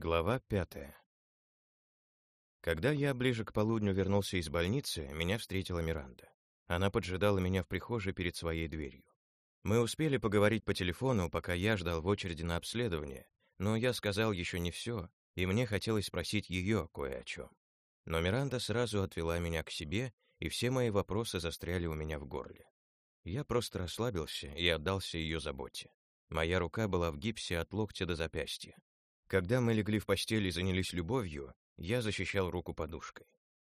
Глава пятая. Когда я ближе к полудню вернулся из больницы, меня встретила Миранда. Она поджидала меня в прихожей перед своей дверью. Мы успели поговорить по телефону, пока я ждал в очереди на обследование, но я сказал еще не все, и мне хотелось спросить ее кое о чем. Но Миранда сразу отвела меня к себе, и все мои вопросы застряли у меня в горле. Я просто расслабился и отдался ее заботе. Моя рука была в гипсе от локтя до запястья. Когда мы легли в постель и занялись любовью, я защищал руку подушкой.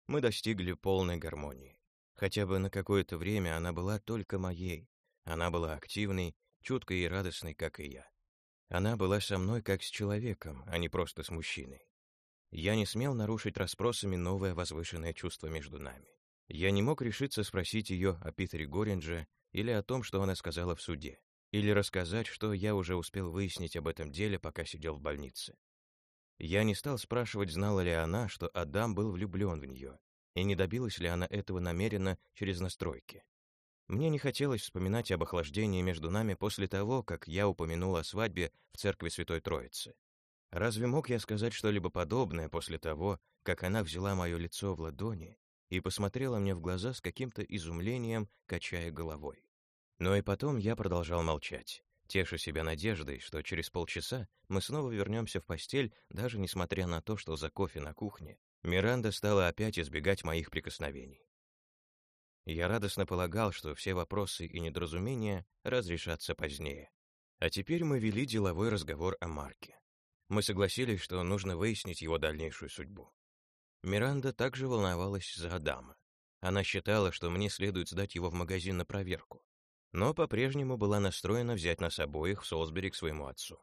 Мы достигли полной гармонии. Хотя бы на какое-то время она была только моей. Она была активной, чуткой и радостной, как и я. Она была со мной как с человеком, а не просто с мужчиной. Я не смел нарушить расспросами новое возвышенное чувство между нами. Я не мог решиться спросить ее о Питере Горинже или о том, что она сказала в суде или рассказать, что я уже успел выяснить об этом деле, пока сидел в больнице. Я не стал спрашивать, знала ли она, что Адам был влюблен в нее, и не добилась ли она этого намеренно через настройки. Мне не хотелось вспоминать об охлаждении между нами после того, как я упомянул о свадьбе в церкви Святой Троицы. Разве мог я сказать что-либо подобное после того, как она взяла мое лицо в ладони и посмотрела мне в глаза с каким-то изумлением, качая головой? Но и потом я продолжал молчать, теша себя надеждой, что через полчаса мы снова вернемся в постель, даже несмотря на то, что за кофе на кухне Миранда стала опять избегать моих прикосновений. Я радостно полагал, что все вопросы и недоразумения разрешатся позднее. А теперь мы вели деловой разговор о Марке. Мы согласились, что нужно выяснить его дальнейшую судьбу. Миранда также волновалась за Адама. Она считала, что мне следует сдать его в магазин на проверку но по-прежнему была настроена взять нас обоих в Солсбери к своему отцу.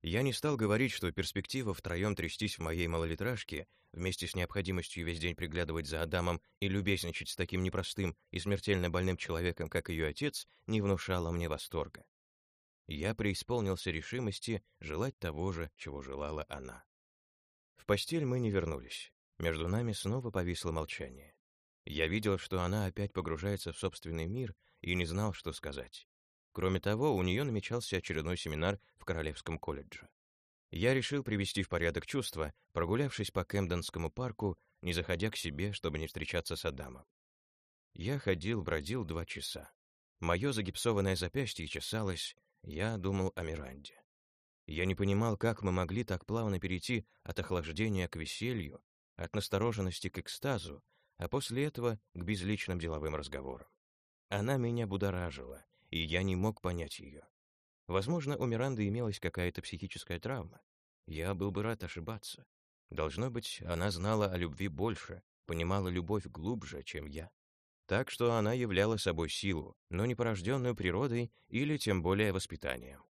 Я не стал говорить, что перспектива втроем трястись в моей малолитражке, вместе с необходимостью весь день приглядывать за Адамом и любезничать с таким непростым и смертельно больным человеком, как ее отец, не внушала мне восторга. Я преисполнился решимости желать того же, чего желала она. В постель мы не вернулись. Между нами снова повисло молчание. Я видел, что она опять погружается в собственный мир и не знал, что сказать. Кроме того, у нее намечался очередной семинар в Королевском колледже. Я решил привести в порядок чувства, прогулявшись по Кэмденскому парку, не заходя к себе, чтобы не встречаться с Адамом. Я ходил, бродил два часа. Мое загипсованное запястье чесалось, я думал о Миранде. Я не понимал, как мы могли так плавно перейти от охлаждения к веселью, от настороженности к экстазу, а после этого к безличным деловым разговорам. Она меня будоражила, и я не мог понять ее. Возможно, у Миранды имелась какая-то психическая травма. Я был бы рад ошибаться. Должно быть, она знала о любви больше, понимала любовь глубже, чем я. Так что она являла собой силу, но не порожденную природой или тем более воспитанием.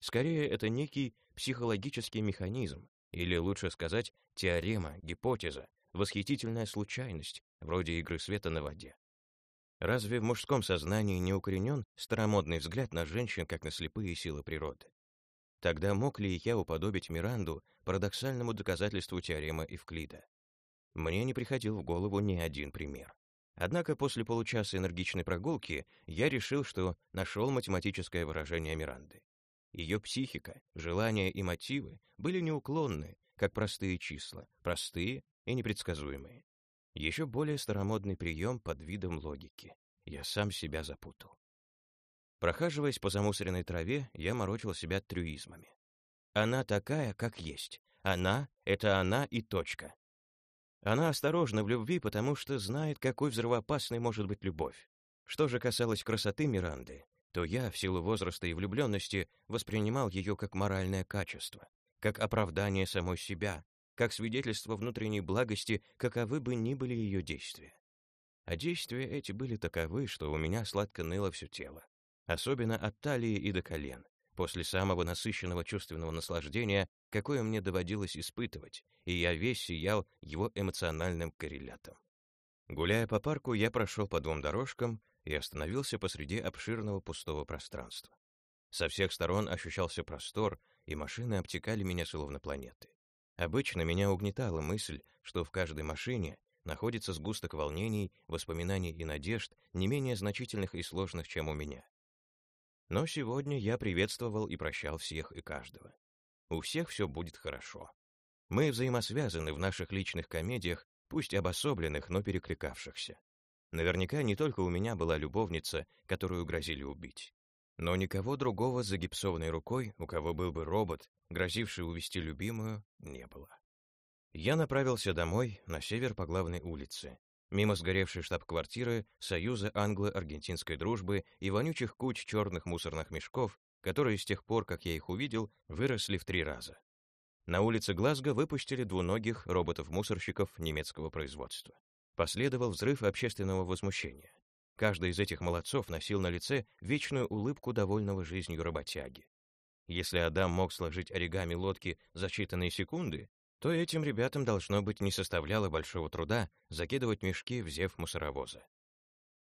Скорее, это некий психологический механизм, или лучше сказать, теорема, гипотеза, восхитительная случайность, вроде игры света на воде. Разве в мужском сознании не укоренен старомодный взгляд на женщин как на слепые силы природы? Тогда мог ли я уподобить Миранду парадоксальному доказательству теоремы Евклида? Мне не приходил в голову ни один пример. Однако после получаса энергичной прогулки я решил, что нашел математическое выражение Миранды. Ее психика, желания и мотивы были неуклонны, как простые числа, простые и непредсказуемые. Еще более старомодный прием под видом логики. Я сам себя запутал. Прохаживаясь по замусоренной траве, я морочил себя трюизмами. Она такая, как есть. Она — это она и точка. Она осторожна в любви, потому что знает, какой взрывоопасной может быть любовь. Что же касалось красоты Миранды, то я, в силу возраста и влюбленности, воспринимал ее как моральное качество, как оправдание самой себя, как свидетельство внутренней благости, каковы бы ни были ее действия. А действия эти были таковы, что у меня сладко ныло все тело, особенно от талии и до колен, после самого насыщенного чувственного наслаждения, какое мне доводилось испытывать, и я весь сиял его эмоциональным коррелятом. Гуляя по парку, я прошел по двум дорожкам и остановился посреди обширного пустого пространства. Со всех сторон ощущался простор, и машины обтекали меня словно планеты. Обычно меня угнетала мысль, что в каждой машине находится сгусток волнений, воспоминаний и надежд, не менее значительных и сложных, чем у меня. Но сегодня я приветствовал и прощал всех и каждого. У всех все будет хорошо. Мы взаимосвязаны в наших личных комедиях, пусть обособленных, но перекликавшихся. Наверняка не только у меня была любовница, которую грозили убить. Но никого другого с загипсованной рукой, у кого был бы робот, грозивший увести любимую, не было. Я направился домой, на север по главной улице, мимо сгоревшей штаб-квартиры Союза англо-аргентинской дружбы и вонючих куч черных мусорных мешков, которые с тех пор, как я их увидел, выросли в три раза. На улице Глазго выпустили двуногих роботов-мусорщиков немецкого производства. Последовал взрыв общественного возмущения. Каждый из этих молодцов носил на лице вечную улыбку довольного жизнью работяги. Если Адам мог сложить оригами лодки за считанные секунды, то этим ребятам, должно быть, не составляло большого труда закидывать мешки в зев мусоровоза.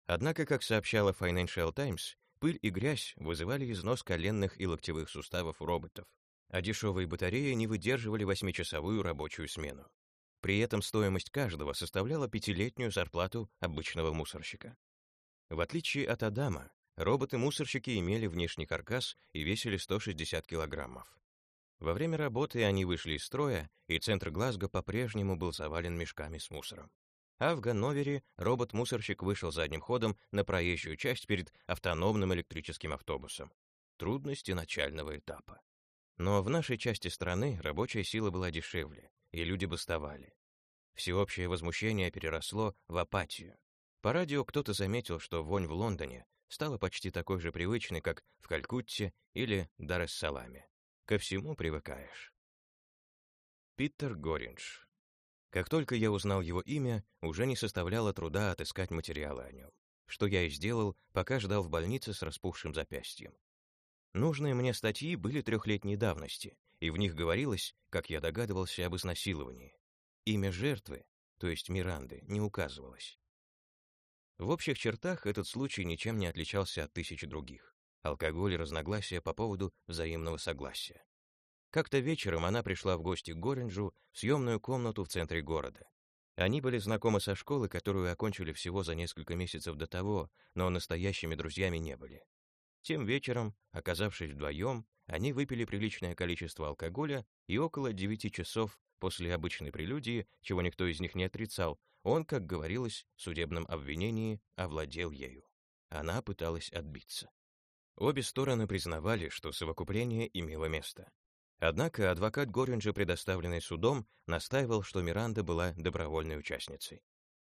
Однако, как сообщала Financial Times, пыль и грязь вызывали износ коленных и локтевых суставов роботов, а дешевые батареи не выдерживали восьмичасовую рабочую смену. При этом стоимость каждого составляла пятилетнюю зарплату обычного мусорщика. В отличие от Адама, роботы-мусорщики имели внешний каркас и весили 160 килограммов. Во время работы они вышли из строя, и центр Глазго по-прежнему был завален мешками с мусором. А в Ганновере робот-мусорщик вышел задним ходом на проезжую часть перед автономным электрическим автобусом. Трудности начального этапа. Но в нашей части страны рабочая сила была дешевле, и люди бастовали. Всеобщее возмущение переросло в апатию. По радио кто-то заметил, что вонь в Лондоне стала почти такой же привычной, как в Калькутте или Дар-эс-Саламе. Ко всему привыкаешь. Питер Гориндж. Как только я узнал его имя, уже не составляло труда отыскать материалы о нем, что я и сделал, пока ждал в больнице с распухшим запястьем. Нужные мне статьи были трехлетней давности, и в них говорилось, как я догадывался, об изнасиловании. Имя жертвы, то есть Миранды, не указывалось. В общих чертах этот случай ничем не отличался от тысячи других алкоголь и разногласия по поводу взаимного согласия. Как-то вечером она пришла в гости к Горинджу в съемную комнату в центре города. Они были знакомы со школы, которую окончили всего за несколько месяцев до того, но настоящими друзьями не были. Тем вечером, оказавшись вдвоем, они выпили приличное количество алкоголя, и около девяти часов после обычной прелюдии, чего никто из них не отрицал, он, как говорилось в судебном обвинении, овладел ею. Она пыталась отбиться. Обе стороны признавали, что совокупление имело место. Однако адвокат Горинджа, предоставленный судом, настаивал, что Миранда была добровольной участницей.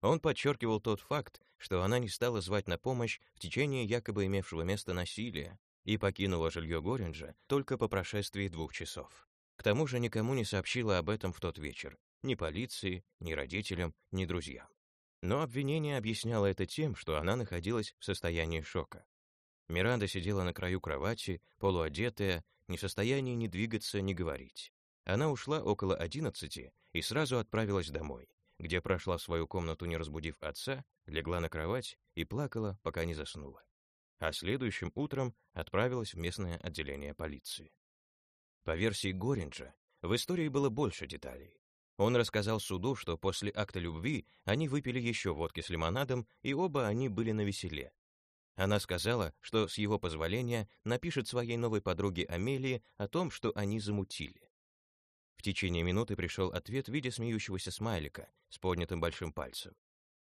Он подчеркивал тот факт, что она не стала звать на помощь в течение якобы имевшего место насилия и покинула жилье Горинджа только по прошествии двух часов. К тому же никому не сообщила об этом в тот вечер, ни полиции, ни родителям, ни друзьям. Но обвинение объясняло это тем, что она находилась в состоянии шока. Миранда сидела на краю кровати, полуодетая, не в состоянии ни двигаться, ни говорить. Она ушла около одиннадцати и сразу отправилась домой, где прошла в свою комнату, не разбудив отца, легла на кровать и плакала, пока не заснула. А следующим утром отправилась в местное отделение полиции. По версии Горинджа, в истории было больше деталей. Он рассказал суду, что после акта любви они выпили еще водки с лимонадом, и оба они были на веселе, она сказала, что с его позволения напишет своей новой подруге Амелии о том, что они замутили. В течение минуты пришел ответ в виде смеющегося смайлика с поднятым большим пальцем.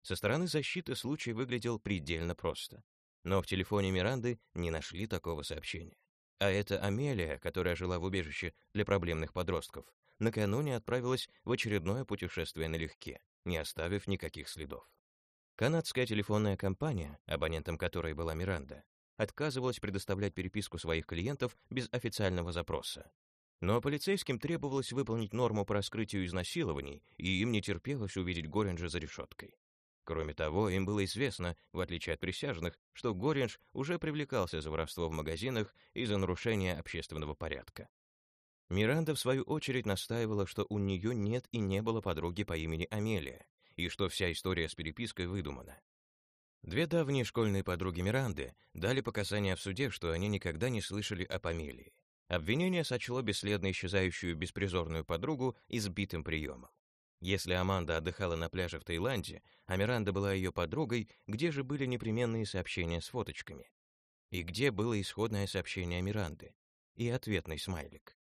Со стороны защиты случай выглядел предельно просто. Но в телефоне Миранды не нашли такого сообщения. А эта Амелия, которая жила в убежище для проблемных подростков, накануне отправилась в очередное путешествие налегке, не оставив никаких следов. Канадская телефонная компания, абонентом которой была Миранда, отказывалась предоставлять переписку своих клиентов без официального запроса. Но полицейским требовалось выполнить норму по раскрытию изнасилований, и им не терпелось увидеть Горинджа за решеткой. Кроме того, им было известно, в отличие от присяжных, что Гориндж уже привлекался за воровство в магазинах и за нарушение общественного порядка. Миранда, в свою очередь, настаивала, что у нее нет и не было подруги по имени Амелия, и что вся история с перепиской выдумана. Две давние школьные подруги Миранды дали показания в суде, что они никогда не слышали о Памелии. Обвинение сочло бесследно исчезающую беспризорную подругу избитым приемом. Если Аманда отдыхала на пляже в Таиланде, а Миранда была ее подругой, где же были непременные сообщения с фоточками? И где было исходное сообщение Миранды? И ответный смайлик.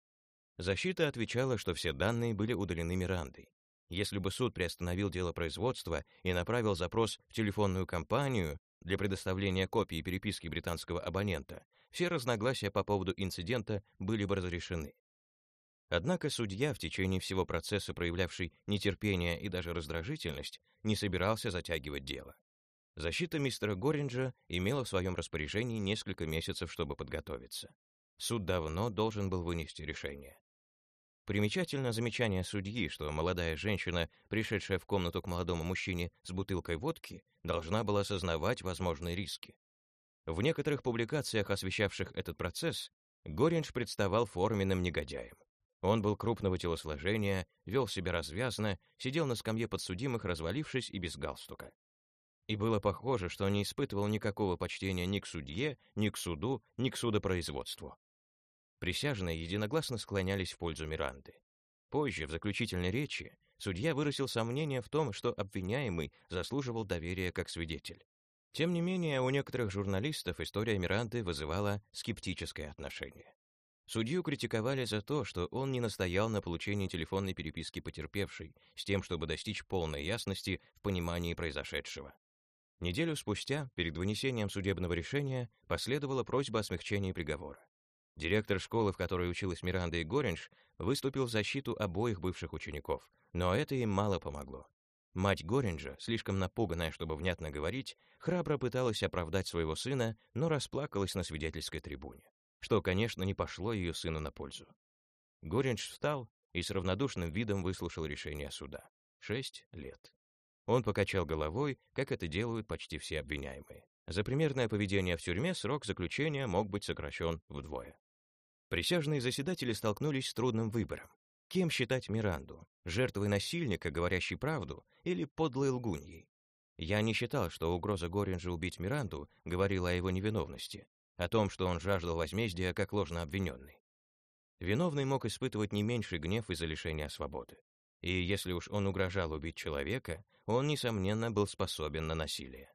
Защита отвечала, что все данные были удалены Мирандой. Если бы суд приостановил дело производства и направил запрос в телефонную компанию для предоставления копии переписки британского абонента, все разногласия по поводу инцидента были бы разрешены. Однако судья, в течение всего процесса проявлявший нетерпение и даже раздражительность, не собирался затягивать дело. Защита мистера Горинджа имела в своем распоряжении несколько месяцев, чтобы подготовиться. Суд давно должен был вынести решение. Примечательно замечание судьи, что молодая женщина, пришедшая в комнату к молодому мужчине с бутылкой водки, должна была осознавать возможные риски. В некоторых публикациях, освещавших этот процесс, Горинж представал форменным негодяем. Он был крупного телосложения, вел себя развязно, сидел на скамье подсудимых, развалившись и без галстука. И было похоже, что он не испытывал никакого почтения ни к судье, ни к суду, ни к судопроизводству. Присяжные единогласно склонялись в пользу Миранды. Позже, в заключительной речи, судья выразил сомнение в том, что обвиняемый заслуживал доверия как свидетель. Тем не менее, у некоторых журналистов история Миранды вызывала скептическое отношение. Судью критиковали за то, что он не настоял на получении телефонной переписки потерпевшей, с тем, чтобы достичь полной ясности в понимании произошедшего. Неделю спустя, перед вынесением судебного решения, последовала просьба о смягчении приговора. Директор школы, в которой училась Миранда и Горинж, выступил в защиту обоих бывших учеников, но это им мало помогло. Мать Горинджа, слишком напуганная, чтобы внятно говорить, храбро пыталась оправдать своего сына, но расплакалась на свидетельской трибуне, что, конечно, не пошло ее сыну на пользу. Горинж встал и с равнодушным видом выслушал решение суда. Шесть лет. Он покачал головой, как это делают почти все обвиняемые. За примерное поведение в тюрьме срок заключения мог быть сокращен вдвое. Присяжные заседатели столкнулись с трудным выбором. Кем считать Миранду? Жертвой насильника, говорящей правду, или подлой лгуньей? Я не считал, что угроза Горинджа убить Миранду говорила о его невиновности, о том, что он жаждал возмездия как ложно обвиненный. Виновный мог испытывать не меньший гнев из-за лишения свободы. И если уж он угрожал убить человека, он, несомненно, был способен на насилие.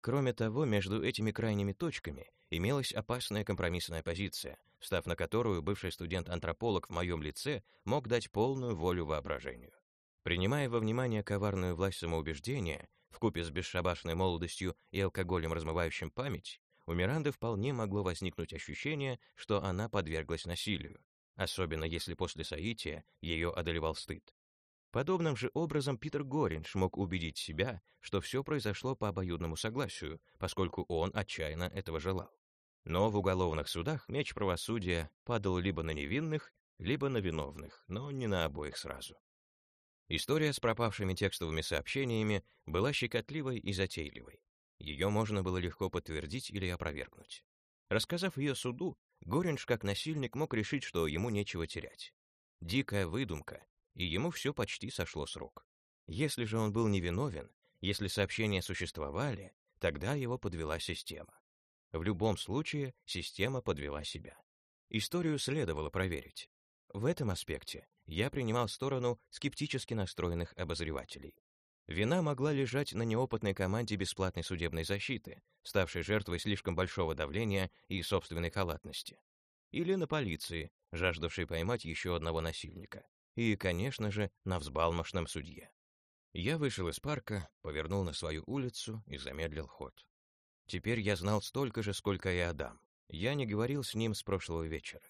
Кроме того, между этими крайними точками имелась опасная компромиссная позиция, став на которую бывший студент-антрополог в моем лице мог дать полную волю воображению. Принимая во внимание коварную власть самоубеждения, вкупе с бесшабашной молодостью и алкоголем, размывающим память, у Миранды вполне могло возникнуть ощущение, что она подверглась насилию, особенно если после соития ее одолевал стыд. Подобным же образом Питер Горинж мог убедить себя, что все произошло по обоюдному согласию, поскольку он отчаянно этого желал. Но в уголовных судах меч правосудия падал либо на невинных, либо на виновных, но не на обоих сразу. История с пропавшими текстовыми сообщениями была щекотливой и затейливой. Ее можно было легко подтвердить или опровергнуть. Рассказав ее суду, Горинж как насильник мог решить, что ему нечего терять. Дикая выдумка, и ему все почти сошло с рук. Если же он был невиновен, если сообщения существовали, тогда его подвела система. В любом случае, система подвела себя. Историю следовало проверить. В этом аспекте я принимал сторону скептически настроенных обозревателей. Вина могла лежать на неопытной команде бесплатной судебной защиты, ставшей жертвой слишком большого давления и собственной халатности. Или на полиции, жаждавшей поймать еще одного насильника и, конечно же, на взбалмошном судье. Я вышел из парка, повернул на свою улицу и замедлил ход. Теперь я знал столько же, сколько и Адам. Я не говорил с ним с прошлого вечера.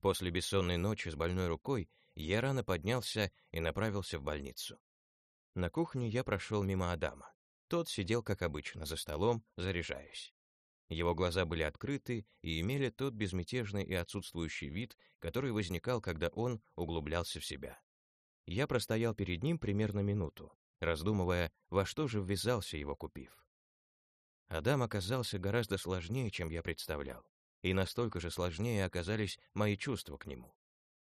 После бессонной ночи с больной рукой я рано поднялся и направился в больницу. На кухне я прошел мимо Адама. Тот сидел, как обычно, за столом, заряжаясь. Его глаза были открыты и имели тот безмятежный и отсутствующий вид, который возникал, когда он углублялся в себя. Я простоял перед ним примерно минуту, раздумывая, во что же ввязался его купив. Адам оказался гораздо сложнее, чем я представлял, и настолько же сложнее оказались мои чувства к нему.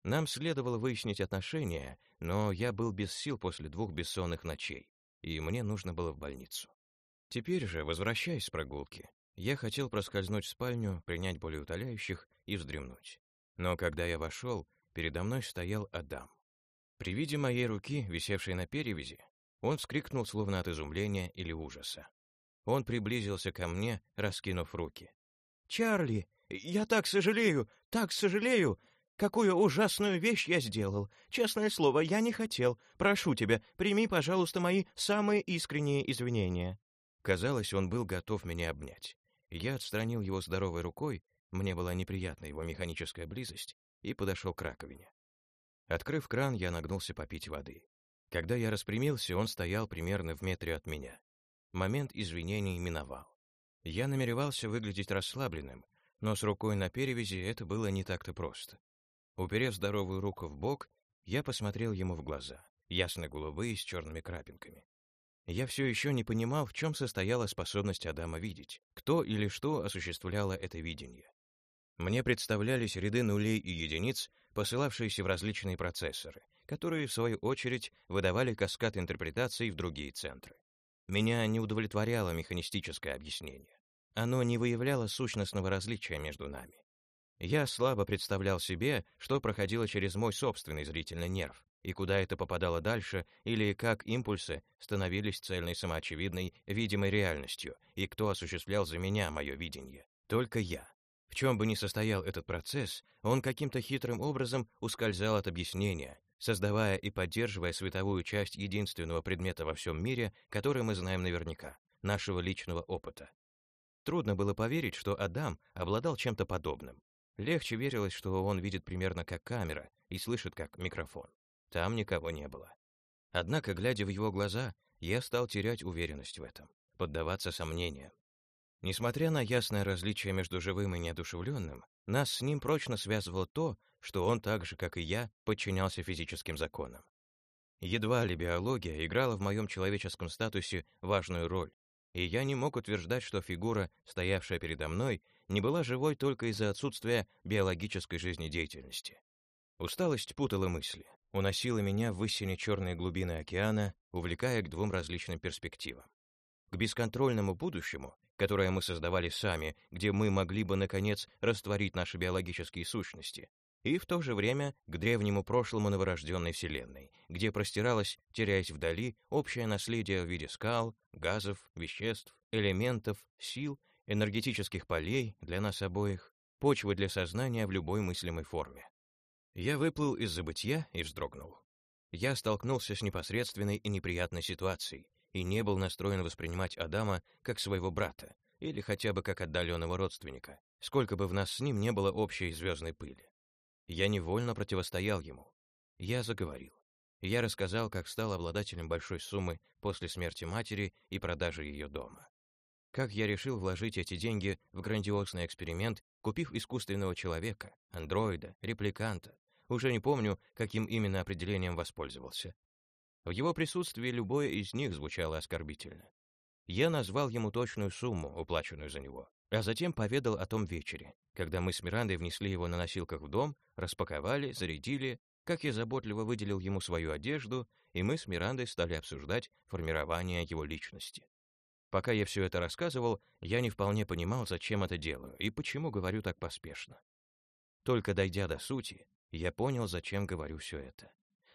Нам следовало выяснить отношения, но я был без сил после двух бессонных ночей, и мне нужно было в больницу. Теперь же, возвращаясь с прогулки, я хотел проскользнуть в спальню, принять более утоляющих и вздремнуть. Но когда я вошел, передо мной стоял Адам. При виде моей руки, висевшей на перевязи, он вскрикнул словно от изумления или ужаса. Он приблизился ко мне, раскинув руки. «Чарли, я так сожалею, так сожалею! какую ужасную вещь я сделал. Честное слово, я не хотел. Прошу тебя, прими, пожалуйста, мои самые искренние извинения». Казалось, он был готов меня обнять. Я отстранил его здоровой рукой, мне была неприятна его механическая близость, и подошел к раковине. Открыв кран, я нагнулся попить воды. Когда я распрямился, он стоял примерно в метре от меня. Момент извинений миновал. Я намеревался выглядеть расслабленным, но с рукой на перевязи это было не так-то просто. Уперев здоровую руку в бок, я посмотрел ему в глаза, ясно-голубые с черными крапинками. Я все еще не понимал, в чем состояла способность Адама видеть, кто или что осуществляло это видение. Мне представлялись ряды нулей и единиц, посылавшиеся в различные процессоры, которые, в свою очередь, выдавали каскад интерпретаций в другие центры. Меня не удовлетворяло механистическое объяснение. Оно не выявляло сущностного различия между нами. Я слабо представлял себе, что проходило через мой собственный зрительный нерв, и куда это попадало дальше, или как импульсы становились цельной самоочевидной, видимой реальностью, и кто осуществлял за меня мое видение. Только я. В чем бы ни состоял этот процесс, он каким-то хитрым образом ускользал от объяснения, создавая и поддерживая световую часть единственного предмета во всем мире, который мы знаем наверняка, нашего личного опыта. Трудно было поверить, что Адам обладал чем-то подобным. Легче верилось, что он видит примерно как камера и слышит как микрофон. Там никого не было. Однако, глядя в его глаза, я стал терять уверенность в этом, поддаваться сомнениям. Несмотря на ясное различие между живым и неодушевленным, нас с ним прочно связывало то, что он так же, как и я, подчинялся физическим законам. Едва ли биология играла в моем человеческом статусе важную роль, и я не мог утверждать, что фигура, стоявшая передо мной, не была живой только из-за отсутствия биологической жизнедеятельности. Усталость путала мысли, уносила меня в истине черные глубины океана, увлекая к двум различным перспективам. К бесконтрольному будущему которое мы создавали сами, где мы могли бы, наконец, растворить наши биологические сущности, и в то же время к древнему прошлому новорожденной Вселенной, где простиралось, теряясь вдали, общее наследие в виде скал, газов, веществ, элементов, сил, энергетических полей для нас обоих, почвы для сознания в любой мыслимой форме. Я выплыл из забытья и вздрогнул. Я столкнулся с непосредственной и неприятной ситуацией, и не был настроен воспринимать Адама как своего брата или хотя бы как отдаленного родственника, сколько бы в нас с ним не было общей звездной пыли. Я невольно противостоял ему. Я заговорил. Я рассказал, как стал обладателем большой суммы после смерти матери и продажи ее дома. Как я решил вложить эти деньги в грандиозный эксперимент, купив искусственного человека, андроида, репликанта. Уже не помню, каким именно определением воспользовался. В его присутствии любое из них звучало оскорбительно. Я назвал ему точную сумму, уплаченную за него, а затем поведал о том вечере, когда мы с Мирандой внесли его на носилках в дом, распаковали, зарядили, как я заботливо выделил ему свою одежду, и мы с Мирандой стали обсуждать формирование его личности. Пока я все это рассказывал, я не вполне понимал, зачем это делаю и почему говорю так поспешно. Только дойдя до сути, я понял, зачем говорю все это.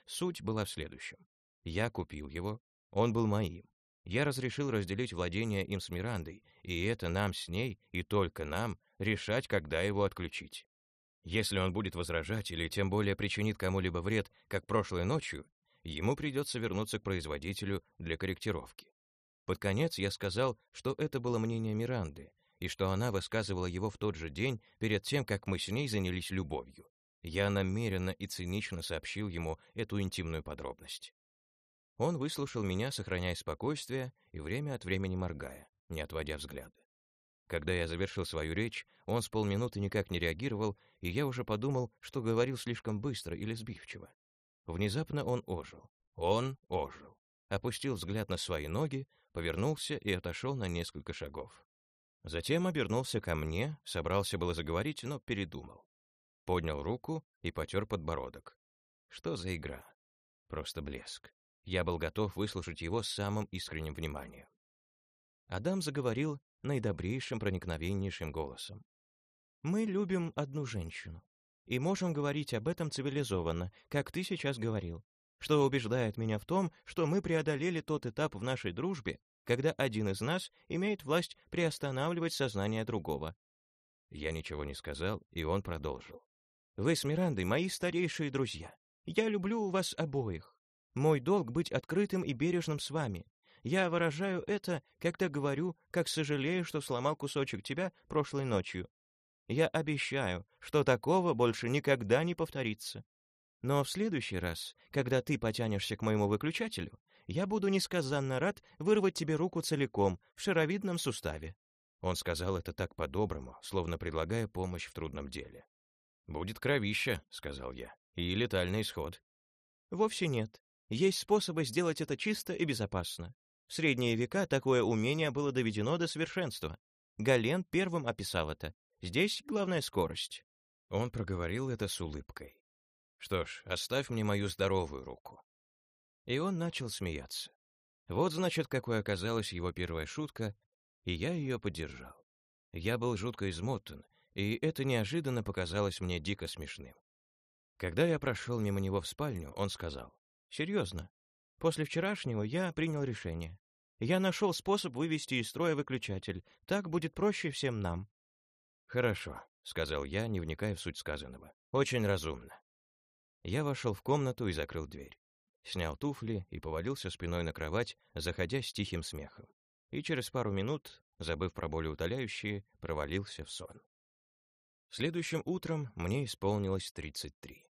Суть была в следующем. Я купил его, он был моим. Я разрешил разделить владение им с Мирандой, и это нам с ней, и только нам, решать, когда его отключить. Если он будет возражать или тем более причинит кому-либо вред, как прошлой ночью, ему придется вернуться к производителю для корректировки. Под конец я сказал, что это было мнение Миранды, и что она высказывала его в тот же день перед тем, как мы с ней занялись любовью. Я намеренно и цинично сообщил ему эту интимную подробность. Он выслушал меня, сохраняя спокойствие и время от времени моргая, не отводя взгляда. Когда я завершил свою речь, он с полминуты никак не реагировал, и я уже подумал, что говорил слишком быстро или сбивчиво. Внезапно он ожил. Он ожил. Опустил взгляд на свои ноги, повернулся и отошел на несколько шагов. Затем обернулся ко мне, собрался было заговорить, но передумал. Поднял руку и потер подбородок. Что за игра? Просто блеск. Я был готов выслушать его с самым искренним вниманием. Адам заговорил наидобрейшим, проникновеннейшим голосом. «Мы любим одну женщину и можем говорить об этом цивилизованно, как ты сейчас говорил, что убеждает меня в том, что мы преодолели тот этап в нашей дружбе, когда один из нас имеет власть приостанавливать сознание другого». Я ничего не сказал, и он продолжил. Вы с Мирандой мои старейшие друзья. Я люблю вас обоих. Мой долг быть открытым и бережным с вами. Я выражаю это, когда говорю, как сожалею, что сломал кусочек тебя прошлой ночью. Я обещаю, что такого больше никогда не повторится. Но в следующий раз, когда ты потянешься к моему выключателю, я буду несказанно рад вырвать тебе руку целиком в шаровидном суставе». Он сказал это так по-доброму, словно предлагая помощь в трудном деле. «Будет кровища», — сказал я, — «и летальный исход». «Вовсе нет. Есть способы сделать это чисто и безопасно. В средние века такое умение было доведено до совершенства. Гален первым описал это. Здесь главная скорость». Он проговорил это с улыбкой. «Что ж, оставь мне мою здоровую руку». И он начал смеяться. Вот, значит, какой оказалась его первая шутка, и я ее поддержал. Я был жутко измотан, и это неожиданно показалось мне дико смешным. Когда я прошел мимо него в спальню, он сказал, «Серьезно, после вчерашнего я принял решение. Я нашел способ вывести из строя выключатель, так будет проще всем нам». «Хорошо», — сказал я, не вникая в суть сказанного. «Очень разумно». Я вошел в комнату и закрыл дверь снял туфли и повалился спиной на кровать, заходя с тихим смехом. И через пару минут, забыв про болеутоляющие, провалился в сон. Следующим утром мне исполнилось 33.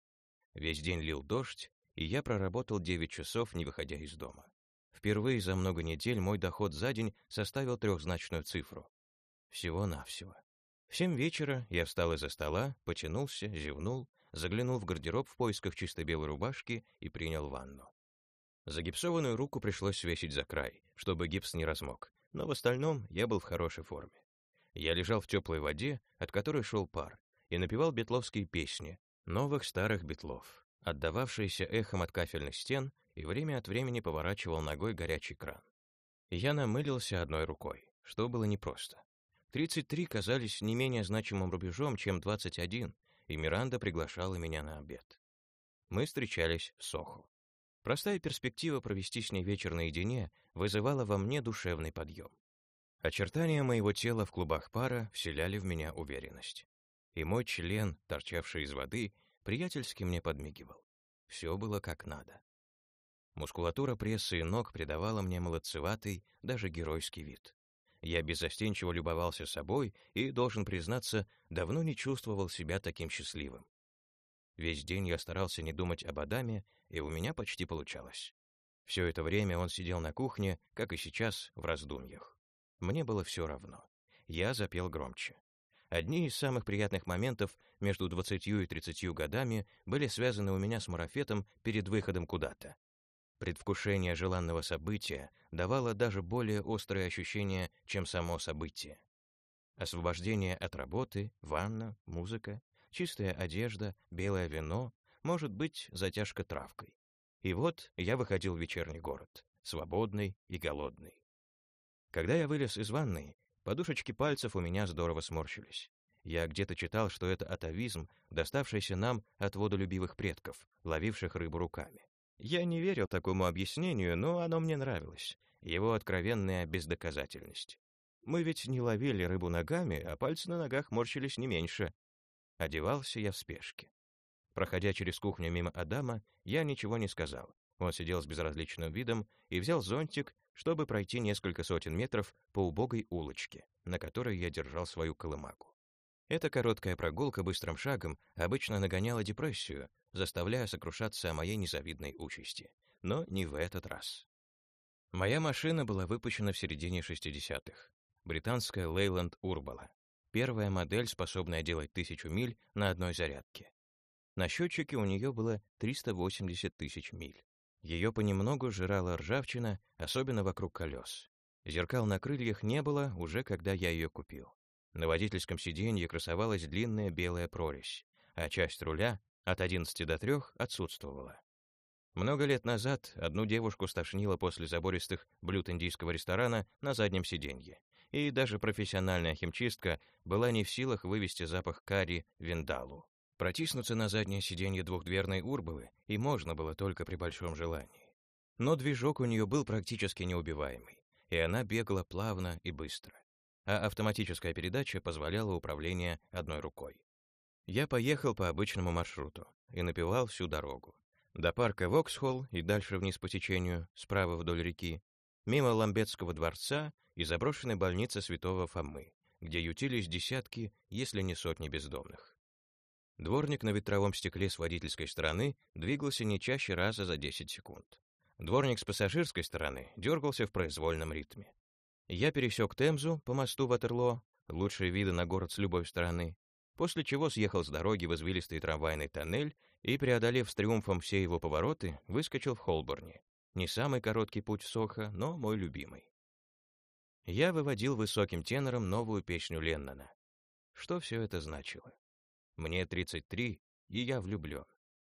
Весь день лил дождь, и я проработал 9 часов, не выходя из дома. Впервые за много недель мой доход за день составил трехзначную цифру. Всего-навсего. В семь вечера я встал из-за стола, потянулся, зевнул заглянул в гардероб в поисках чистой белой рубашки и принял ванну. Загипсованную руку пришлось свесить за край, чтобы гипс не размок, но в остальном я был в хорошей форме. Я лежал в теплой воде, от которой шел пар, и напевал бетловские песни, новых старых бетлов, отдававшиеся эхом от кафельных стен, и время от времени поворачивал ногой горячий кран. Я намылился одной рукой, что было непросто. 33 казались не менее значимым рубежом, чем 21, и Миранда приглашала меня на обед. Мы встречались в Сохо. Простая перспектива провести с ней вечер наедине вызывала во мне душевный подъем. Очертания моего тела в клубах пара вселяли в меня уверенность. И мой член, торчавший из воды, приятельски мне подмигивал. Все было как надо. Мускулатура пресса и ног придавала мне молодцеватый, даже геройский вид. Я беззастенчиво любовался собой и, должен признаться, давно не чувствовал себя таким счастливым. Весь день я старался не думать об Адаме, и у меня почти получалось. Все это время он сидел на кухне, как и сейчас, в раздумьях. Мне было все равно. Я запел громче. Одни из самых приятных моментов между 20 и 30 годами были связаны у меня с марафетом перед выходом куда-то. Предвкушение желанного события давало даже более острые ощущения, чем само событие. Освобождение от работы, ванна, музыка, чистая одежда, белое вино, может быть, затяжка травкой. И вот я выходил в вечерний город, свободный и голодный. Когда я вылез из ванной, подушечки пальцев у меня здорово сморщились. Я где-то читал, что это атовизм, доставшийся нам от водолюбивых предков, ловивших рыбу руками. Я не верил такому объяснению, но оно мне нравилось. Его откровенная бездоказательность. Мы ведь не ловили рыбу ногами, а пальцы на ногах морщились не меньше. Одевался я в спешке. Проходя через кухню мимо Адама, я ничего не сказал. Он сидел с безразличным видом и взял зонтик, чтобы пройти несколько сотен метров по убогой улочке, на которой я держал свою колымагу. Эта короткая прогулка быстрым шагом обычно нагоняла депрессию, заставляя сокрушаться о моей незавидной участи. Но не в этот раз. Моя машина была выпущена в середине 60-х. Британская Leyland Urbala. Первая модель, способная делать тысячу миль на одной зарядке. На счетчике у нее было 380 тысяч миль. Ее понемногу жрала ржавчина, особенно вокруг колес. Зеркал на крыльях не было уже когда я ее купил. На водительском сиденье красовалась длинная белая прорезь, а часть руля от 11 до 3 отсутствовала. Много лет назад одну девушку стошнило после забористых блюд индийского ресторана на заднем сиденье, и даже профессиональная химчистка была не в силах вывести запах карри виндалу. Протиснуться на заднее сиденье двухдверной урбалы и можно было только при большом желании. Но движок у нее был практически неубиваемый, и она бегала плавно и быстро. А автоматическая передача позволяла управление одной рукой. Я поехал по обычному маршруту и напевал всю дорогу. До парка Воксхолл и дальше вниз по течению, справа вдоль реки, мимо Ламбетского дворца и заброшенной больницы Святого Фомы, где ютились десятки, если не сотни бездомных. Дворник на ветровом стекле с водительской стороны двигался не чаще раза за 10 секунд. Дворник с пассажирской стороны дергался в произвольном ритме. Я пересек Темзу по мосту Ватерлоо, лучшие виды на город с любой стороны, после чего съехал с дороги в извилистый трамвайный тоннель и, преодолев с триумфом все его повороты, выскочил в Холборне. Не самый короткий путь в Сохо, но мой любимый. Я выводил высоким тенором новую песню Леннона. Что все это значило? Мне 33, и я влюблен.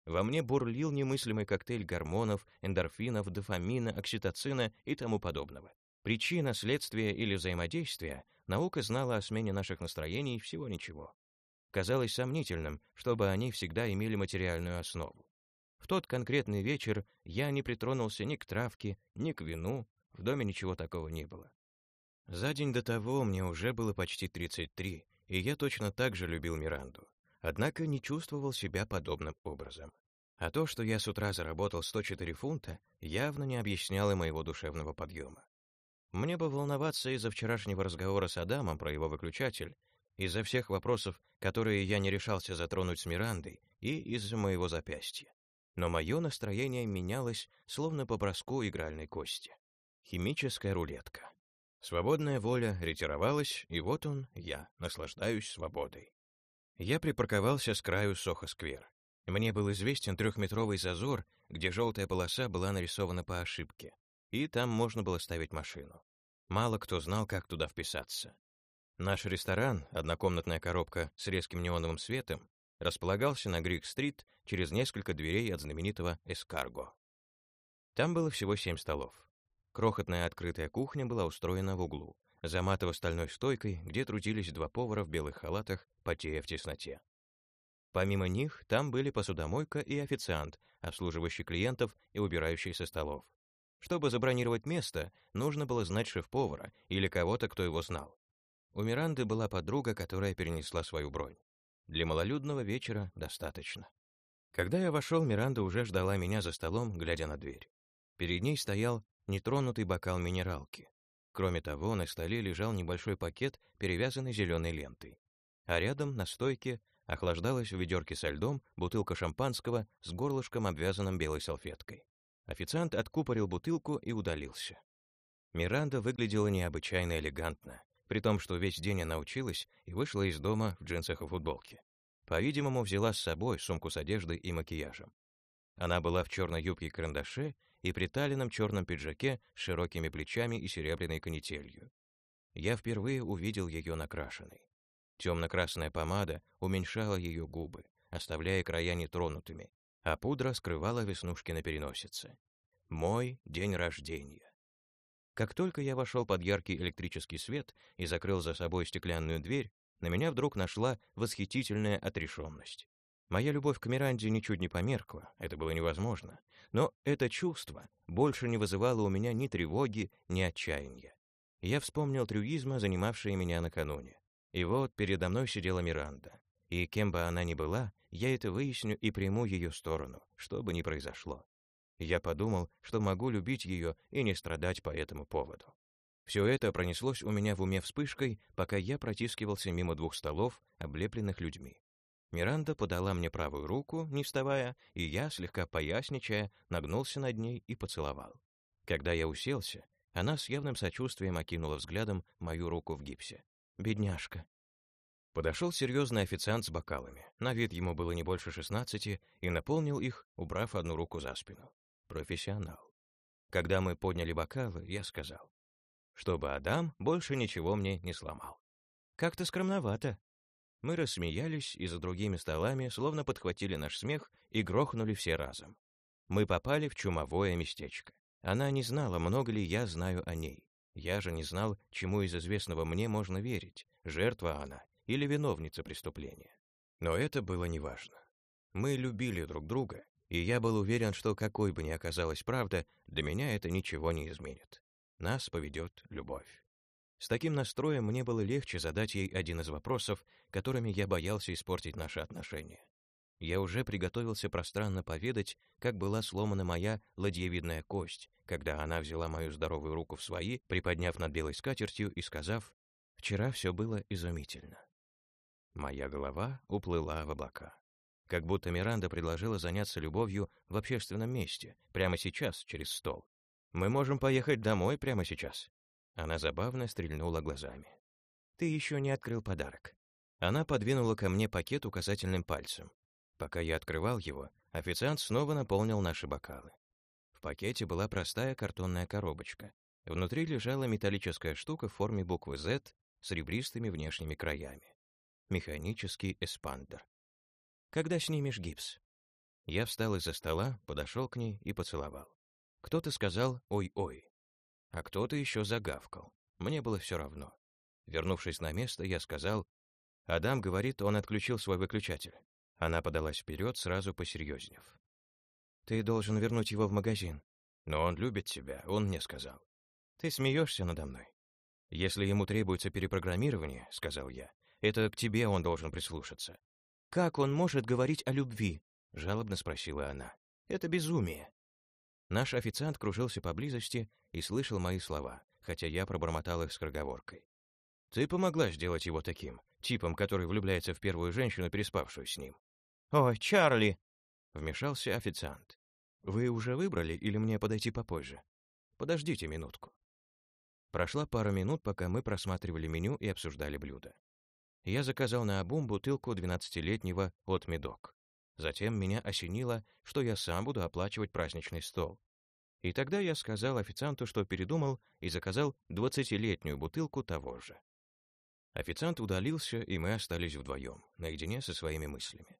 Во мне бурлил немыслимый коктейль гормонов, эндорфинов, дофамина, окситоцина и тому подобного. Причина, следствие или взаимодействие наука знала о смене наших настроений всего ничего. Казалось сомнительным, чтобы они всегда имели материальную основу. В тот конкретный вечер я не притронулся ни к травке, ни к вину, в доме ничего такого не было. За день до того мне уже было почти 33, и я точно так же любил Миранду однако не чувствовал себя подобным образом. А то, что я с утра заработал 104 фунта, явно не объясняло моего душевного подъема. Мне бы волноваться из-за вчерашнего разговора с Адамом про его выключатель, из-за всех вопросов, которые я не решался затронуть с Мирандой, и из-за моего запястья. Но мое настроение менялось, словно по броску игральной кости. Химическая рулетка. Свободная воля ретировалась, и вот он, я, наслаждаюсь свободой. Я припарковался с краю Сохо-сквер. Мне был известен трехметровый зазор, где желтая полоса была нарисована по ошибке, и там можно было ставить машину. Мало кто знал, как туда вписаться. Наш ресторан, однокомнатная коробка с резким неоновым светом, располагался на Грик-стрит через несколько дверей от знаменитого Эскарго. Там было всего семь столов. Крохотная открытая кухня была устроена в углу, за матово-стальной стойкой, где трудились два повара в белых халатах, потея в тесноте. Помимо них, там были посудомойка и официант, обслуживающий клиентов и убирающий со столов. Чтобы забронировать место, нужно было знать шеф-повара или кого-то, кто его знал. У Миранды была подруга, которая перенесла свою бронь. Для малолюдного вечера достаточно. Когда я вошел, Миранда уже ждала меня за столом, глядя на дверь. Перед ней стоял нетронутый бокал минералки. Кроме того, на столе лежал небольшой пакет, перевязанный зеленой лентой. А рядом, на стойке, охлаждалась в ведерке со льдом бутылка шампанского с горлышком, обвязанным белой салфеткой. Официант откупорил бутылку и удалился. Миранда выглядела необычайно элегантно, при том, что весь день она училась и вышла из дома в джинсах и футболке. По-видимому, взяла с собой сумку с одеждой и макияжем. Она была в черной юбке-карандаше и приталенном черном пиджаке с широкими плечами и серебряной канителью. Я впервые увидел ее накрашенной. Темно-красная помада уменьшала ее губы, оставляя края нетронутыми, а пудра скрывала веснушки на переносице. Мой день рождения. Как только я вошел под яркий электрический свет и закрыл за собой стеклянную дверь, на меня вдруг нашла восхитительная отрешенность. Моя любовь к Миранде ничуть не померкла, это было невозможно. Но это чувство больше не вызывало у меня ни тревоги, ни отчаяния. Я вспомнил трюизма, занимавшие меня накануне. И вот передо мной сидела Миранда. И кем бы она ни была, я это выясню и приму ее сторону, что бы ни произошло. Я подумал, что могу любить ее и не страдать по этому поводу. Все это пронеслось у меня в уме вспышкой, пока я протискивался мимо двух столов, облепленных людьми. Миранда подала мне правую руку, не вставая, и я, слегка поясничая, нагнулся над ней и поцеловал. Когда я уселся, она с явным сочувствием окинула взглядом мою руку в гипсе. «Бедняжка». Подошел серьезный официант с бокалами. На вид ему было не больше шестнадцати, и наполнил их, убрав одну руку за спину. Профессионал. Когда мы подняли бокалы, я сказал, чтобы Адам больше ничего мне не сломал. «Как-то скромновато», мы рассмеялись и за другими столами словно подхватили наш смех и грохнули все разом. Мы попали в чумовое местечко. Она не знала, много ли я знаю о ней. Я же не знал, чему из известного мне можно верить, жертва она или виновница преступления. Но это было неважно. Мы любили друг друга, и я был уверен, что какой бы ни оказалась правда, для меня это ничего не изменит. Нас поведет любовь. С таким настроем мне было легче задать ей один из вопросов, которыми я боялся испортить наши отношения. Я уже приготовился пространно поведать, как была сломана моя ладьевидная кость, когда она взяла мою здоровую руку в свои, приподняв над белой скатертью и сказав, «Вчера все было изумительно». Моя голова уплыла в облака. Как будто Миранда предложила заняться любовью в общественном месте, прямо сейчас, через стол. «Мы можем поехать домой прямо сейчас», она забавно стрельнула глазами. «Ты еще не открыл подарок». Она подвинула ко мне пакет указательным пальцем. Пока я открывал его, официант снова наполнил наши бокалы. В пакете была простая картонная коробочка. Внутри лежала металлическая штука в форме буквы Z с ребристыми внешними краями. Механический эспандер. «Когда снимешь гипс?» Я встал из-за стола, подошел к ней и поцеловал. Кто-то сказал «Ой-ой» а кто-то еще загавкал. Мне было все равно. Вернувшись на место, я сказал, «Адам говорит, он отключил свой выключатель». Она подалась вперед, сразу посерьезнев. «Ты должен вернуть его в магазин». «Но он любит тебя», — он мне сказал. «Ты смеешься надо мной». «Если ему требуется перепрограммирование», — сказал я, «это к тебе он должен прислушаться». «Как он может говорить о любви?» — жалобно спросила она. «Это безумие». Наш официант кружился поблизости и слышал мои слова, хотя я пробормотал их скороговоркой. «Ты помогла сделать его таким, типом, который влюбляется в первую женщину, переспавшую с ним». «Ой, Чарли!» — вмешался официант. «Вы уже выбрали или мне подойти попозже?» «Подождите минутку». Прошла пара минут, пока мы просматривали меню и обсуждали блюда. Я заказал на обум бутылку 12-летнего от Медок. Затем меня осенило, что я сам буду оплачивать праздничный стол. И тогда я сказал официанту, что передумал, и заказал двадцатилетнюю бутылку того же. Официант удалился, и мы остались вдвоем, наедине со своими мыслями.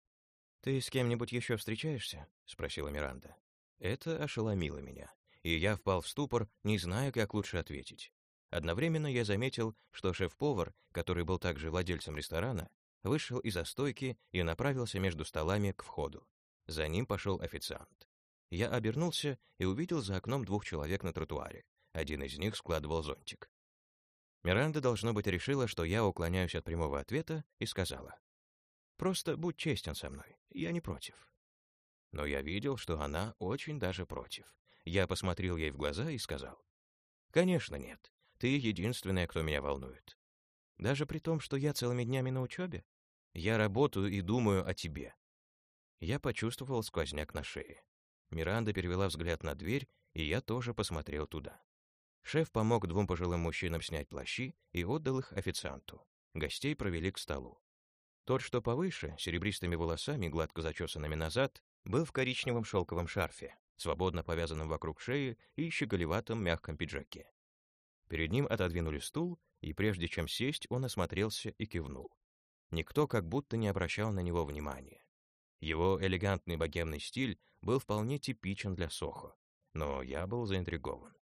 «Ты с кем-нибудь еще встречаешься?» — спросила Миранда. Это ошеломило меня, и я впал в ступор, не зная, как лучше ответить. Одновременно я заметил, что шеф-повар, который был также владельцем ресторана, вышел из-за стойки и направился между столами к входу. За ним пошел официант. Я обернулся и увидел за окном двух человек на тротуаре. Один из них складывал зонтик. Миранда, должно быть, решила, что я уклоняюсь от прямого ответа, и сказала. «Просто будь честен со мной, я не против». Но я видел, что она очень даже против. Я посмотрел ей в глаза и сказал. «Конечно нет, ты единственная, кто меня волнует. Даже при том, что я целыми днями на учебе? Я работаю и думаю о тебе». Я почувствовал сквозняк на шее. Миранда перевела взгляд на дверь, и я тоже посмотрел туда. Шеф помог двум пожилым мужчинам снять плащи и отдал их официанту. Гостей провели к столу. Тот, что повыше, серебристыми волосами, гладко зачесанными назад, был в коричневом шелковом шарфе, свободно повязанном вокруг шеи и щеголеватом мягком пиджаке. Перед ним отодвинули стул, и прежде чем сесть, он осмотрелся и кивнул. Никто как будто не обращал на него внимания. Его элегантный богемный стиль был вполне типичен для Сохо, но я был заинтригован.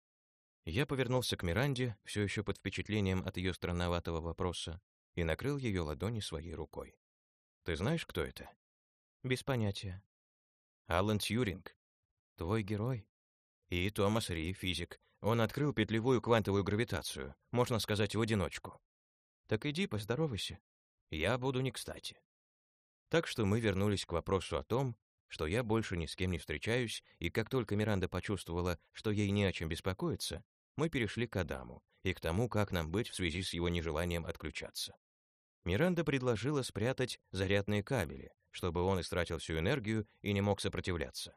Я повернулся к Миранде, все еще под впечатлением от ее странноватого вопроса, и накрыл ее ладони своей рукой. «Ты знаешь, кто это?» «Без понятия». «Алан Тьюринг. Твой герой?» «И Томас Ри, физик. Он открыл петлевую квантовую гравитацию, можно сказать, в одиночку». «Так иди, поздоровайся». «Я буду не кстати». Так что мы вернулись к вопросу о том, что я больше ни с кем не встречаюсь, и как только Миранда почувствовала, что ей не о чем беспокоиться, мы перешли к Адаму и к тому, как нам быть в связи с его нежеланием отключаться. Миранда предложила спрятать зарядные кабели, чтобы он истратил всю энергию и не мог сопротивляться.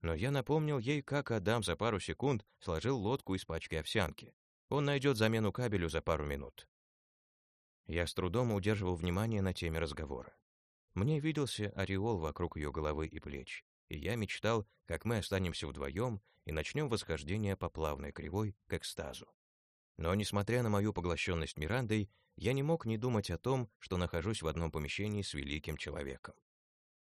Но я напомнил ей, как Адам за пару секунд сложил лодку из пачки овсянки. Он найдет замену кабелю за пару минут. Я с трудом удерживал внимание на теме разговора. Мне виделся ореол вокруг ее головы и плеч, и я мечтал, как мы останемся вдвоем и начнем восхождение по плавной кривой к экстазу. Но, несмотря на мою поглощенность Мирандой, я не мог не думать о том, что нахожусь в одном помещении с великим человеком.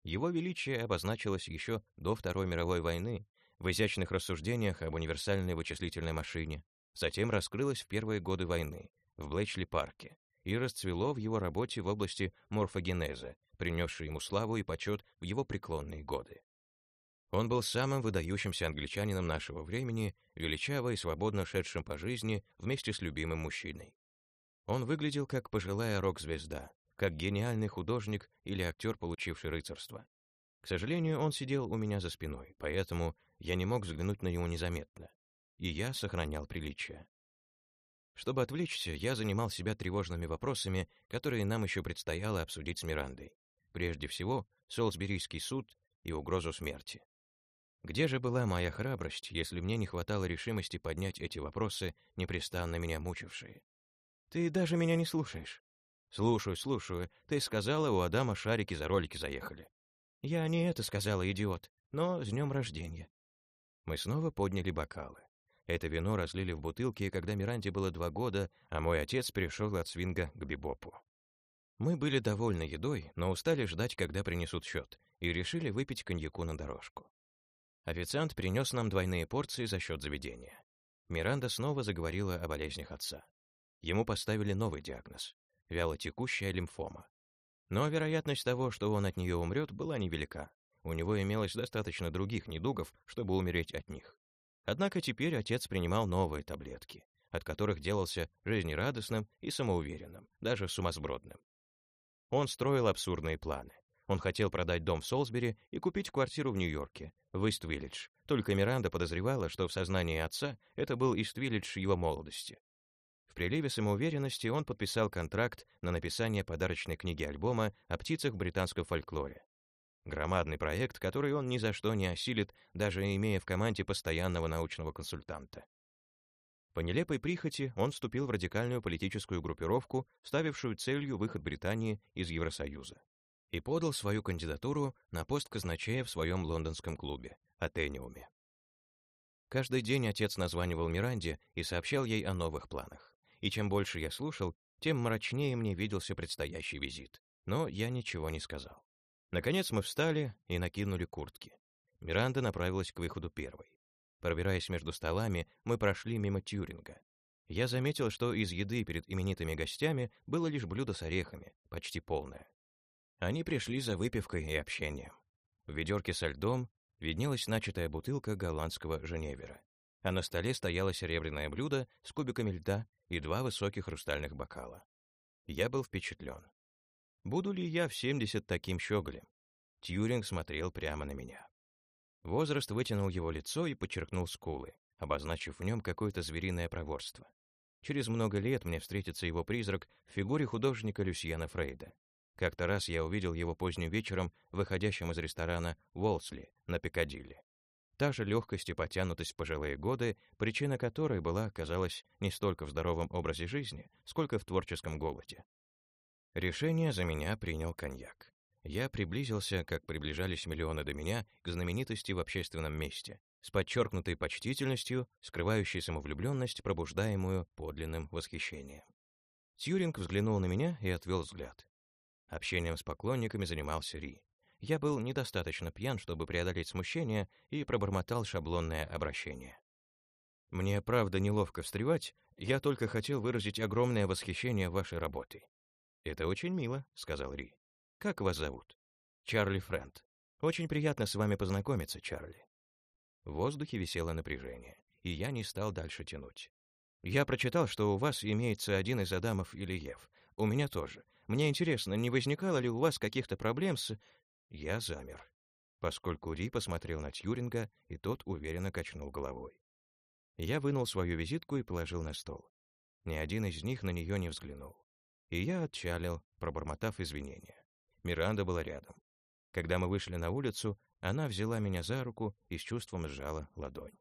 Его величие обозначилось еще до Второй мировой войны в изящных рассуждениях об универсальной вычислительной машине, затем раскрылось в первые годы войны в Блэчли-парке и расцвело в его работе в области морфогенеза, принесшей ему славу и почет в его преклонные годы. Он был самым выдающимся англичанином нашего времени, величаво и свободно шедшим по жизни вместе с любимым мужчиной. Он выглядел как пожилая рок-звезда, как гениальный художник или актер, получивший рыцарство. К сожалению, он сидел у меня за спиной, поэтому я не мог взглянуть на него незаметно, и я сохранял приличие. Чтобы отвлечься, я занимал себя тревожными вопросами, которые нам еще предстояло обсудить с Мирандой. Прежде всего, Солсберийский суд и угрозу смерти. Где же была моя храбрость, если мне не хватало решимости поднять эти вопросы, непрестанно меня мучившие? Ты даже меня не слушаешь. Слушаю, слушаю. Ты сказала, у Адама шарики за ролики заехали. Я не это сказала, идиот, но с днем рождения. Мы снова подняли бокалы. Это вино разлили в бутылки, когда Миранде было два года, а мой отец перешел от свинга к бибопу. Мы были довольны едой, но устали ждать, когда принесут счет, и решили выпить коньяку на дорожку. Официант принес нам двойные порции за счет заведения. Миранда снова заговорила о болезнях отца. Ему поставили новый диагноз — вялотекущая лимфома. Но вероятность того, что он от нее умрет, была невелика. У него имелось достаточно других недугов, чтобы умереть от них. Однако теперь отец принимал новые таблетки, от которых делался жизнерадостным и самоуверенным, даже сумасбродным. Он строил абсурдные планы. Он хотел продать дом в Солсбери и купить квартиру в Нью-Йорке, в Ист-Виллидж. Только Миранда подозревала, что в сознании отца это был Ист-Виллидж его молодости. В приливе самоуверенности он подписал контракт на написание подарочной книги-альбома о птицах в британском фольклоре. Громадный проект, который он ни за что не осилит, даже имея в команде постоянного научного консультанта. По нелепой прихоти он вступил в радикальную политическую группировку, ставившую целью выход Британии из Евросоюза, и подал свою кандидатуру на пост казначея в своем лондонском клубе, Атениуме. Каждый день отец названивал Миранде и сообщал ей о новых планах. И чем больше я слушал, тем мрачнее мне виделся предстоящий визит. Но я ничего не сказал. Наконец мы встали и накинули куртки. Миранда направилась к выходу первой. Пробираясь между столами, мы прошли мимо Тьюринга. Я заметил, что из еды перед именитыми гостями было лишь блюдо с орехами, почти полное. Они пришли за выпивкой и общением. В ведерке со льдом виднелась начатая бутылка голландского Женевера, а на столе стояло серебряное блюдо с кубиками льда и два высоких хрустальных бокала. Я был впечатлен. Буду ли я в 70 таким щеголем? Тьюринг смотрел прямо на меня. Возраст вытянул его лицо и подчеркнул скулы, обозначив в нем какое-то звериное проворство. Через много лет мне встретится его призрак в фигуре художника Люсьена Фрейда. Как-то раз я увидел его поздним вечером, выходящим из ресторана Уолсли на Пикадилли. Та же легкость и потянутость пожилые годы, причина которой была, казалось, не столько в здоровом образе жизни, сколько в творческом голоде. Решение за меня принял коньяк. Я приблизился, как приближались миллионы до меня, к знаменитости в общественном месте, с подчеркнутой почтительностью, скрывающей самовлюбленность, пробуждаемую подлинным восхищением. Тьюринг взглянул на меня и отвел взгляд. Общением с поклонниками занимался Ри. Я был недостаточно пьян, чтобы преодолеть смущение, и пробормотал шаблонное обращение. «Мне правда неловко встревать, я только хотел выразить огромное восхищение вашей работой. «Это очень мило», — сказал Ри. «Как вас зовут?» «Чарли Фрэнд. Очень приятно с вами познакомиться, Чарли». В воздухе висело напряжение, и я не стал дальше тянуть. «Я прочитал, что у вас имеется один из Адамов или Ев. У меня тоже. Мне интересно, не возникало ли у вас каких-то проблем с...» Я замер, поскольку Ри посмотрел на Тьюринга, и тот уверенно качнул головой. Я вынул свою визитку и положил на стол. Ни один из них на нее не взглянул. И я отчалил, пробормотав извинения. Миранда была рядом. Когда мы вышли на улицу, она взяла меня за руку и с чувством сжала ладонь.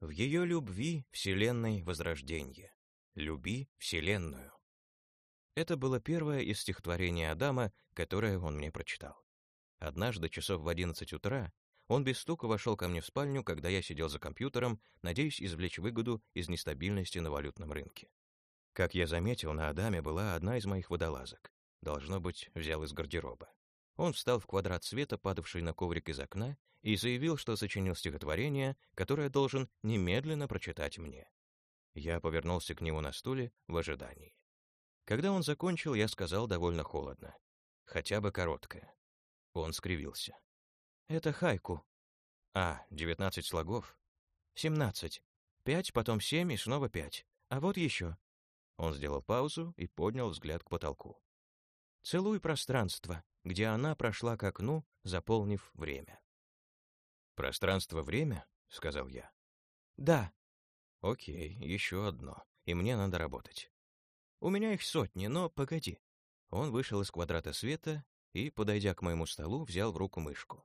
В ее любви вселенной возрождение. Люби вселенную. Это было первое из стихотворений Адама, которое он мне прочитал. Однажды, часов в одиннадцать утра, он без стука вошел ко мне в спальню, когда я сидел за компьютером, надеясь извлечь выгоду из нестабильности на валютном рынке. Как я заметил, на Адаме была одна из моих водолазок. Должно быть, взял из гардероба. Он встал в квадрат света, падавший на коврик из окна, и заявил, что сочинил стихотворение, которое должен немедленно прочитать мне. Я повернулся к нему на стуле в ожидании. Когда он закончил, я сказал довольно холодно. Хотя бы короткое. Он скривился. «Это хайку». А, 19 слогов? 17. Пять, потом семь и снова пять. А вот еще. Он сделал паузу и поднял взгляд к потолку. Целуй пространство, где она прошла к окну, заполнив время. «Пространство-время?» — сказал я. «Да». «Окей, еще одно, и мне надо работать». «У меня их сотни, но погоди». Он вышел из квадрата света и, подойдя к моему столу, взял в руку мышку.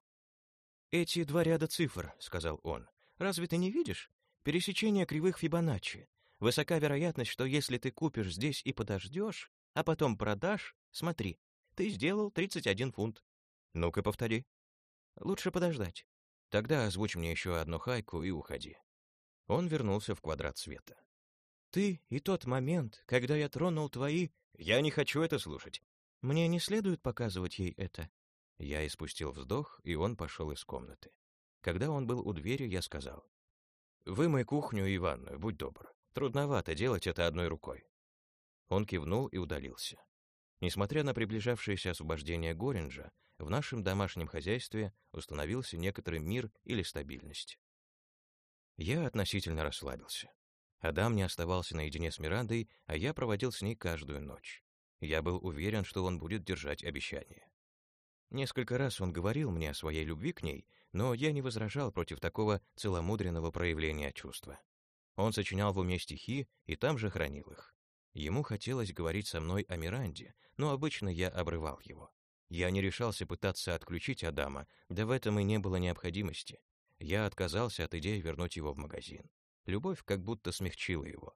«Эти два ряда цифр», — сказал он. «Разве ты не видишь? Пересечение кривых Фибоначчи. Высока вероятность, что если ты купишь здесь и подождешь, а потом продашь, смотри, ты сделал 31 фунт. Ну-ка, повтори. Лучше подождать. Тогда озвучь мне еще одну хайку и уходи. Он вернулся в квадрат света. Ты и тот момент, когда я тронул твои... Я не хочу это слушать. Мне не следует показывать ей это. Я испустил вздох, и он пошел из комнаты. Когда он был у двери, я сказал. «Вымой кухню и ванную, будь добр. Трудновато делать это одной рукой». Он кивнул и удалился. Несмотря на приближавшееся освобождение Горинджа, в нашем домашнем хозяйстве установился некоторый мир или стабильность. Я относительно расслабился. Адам не оставался наедине с Мирандой, а я проводил с ней каждую ночь. Я был уверен, что он будет держать обещание. Несколько раз он говорил мне о своей любви к ней, но я не возражал против такого целомудренного проявления чувства. Он сочинял в уме стихи и там же хранил их. Ему хотелось говорить со мной о Миранде, но обычно я обрывал его. Я не решался пытаться отключить Адама, да в этом и не было необходимости. Я отказался от идеи вернуть его в магазин. Любовь как будто смягчила его.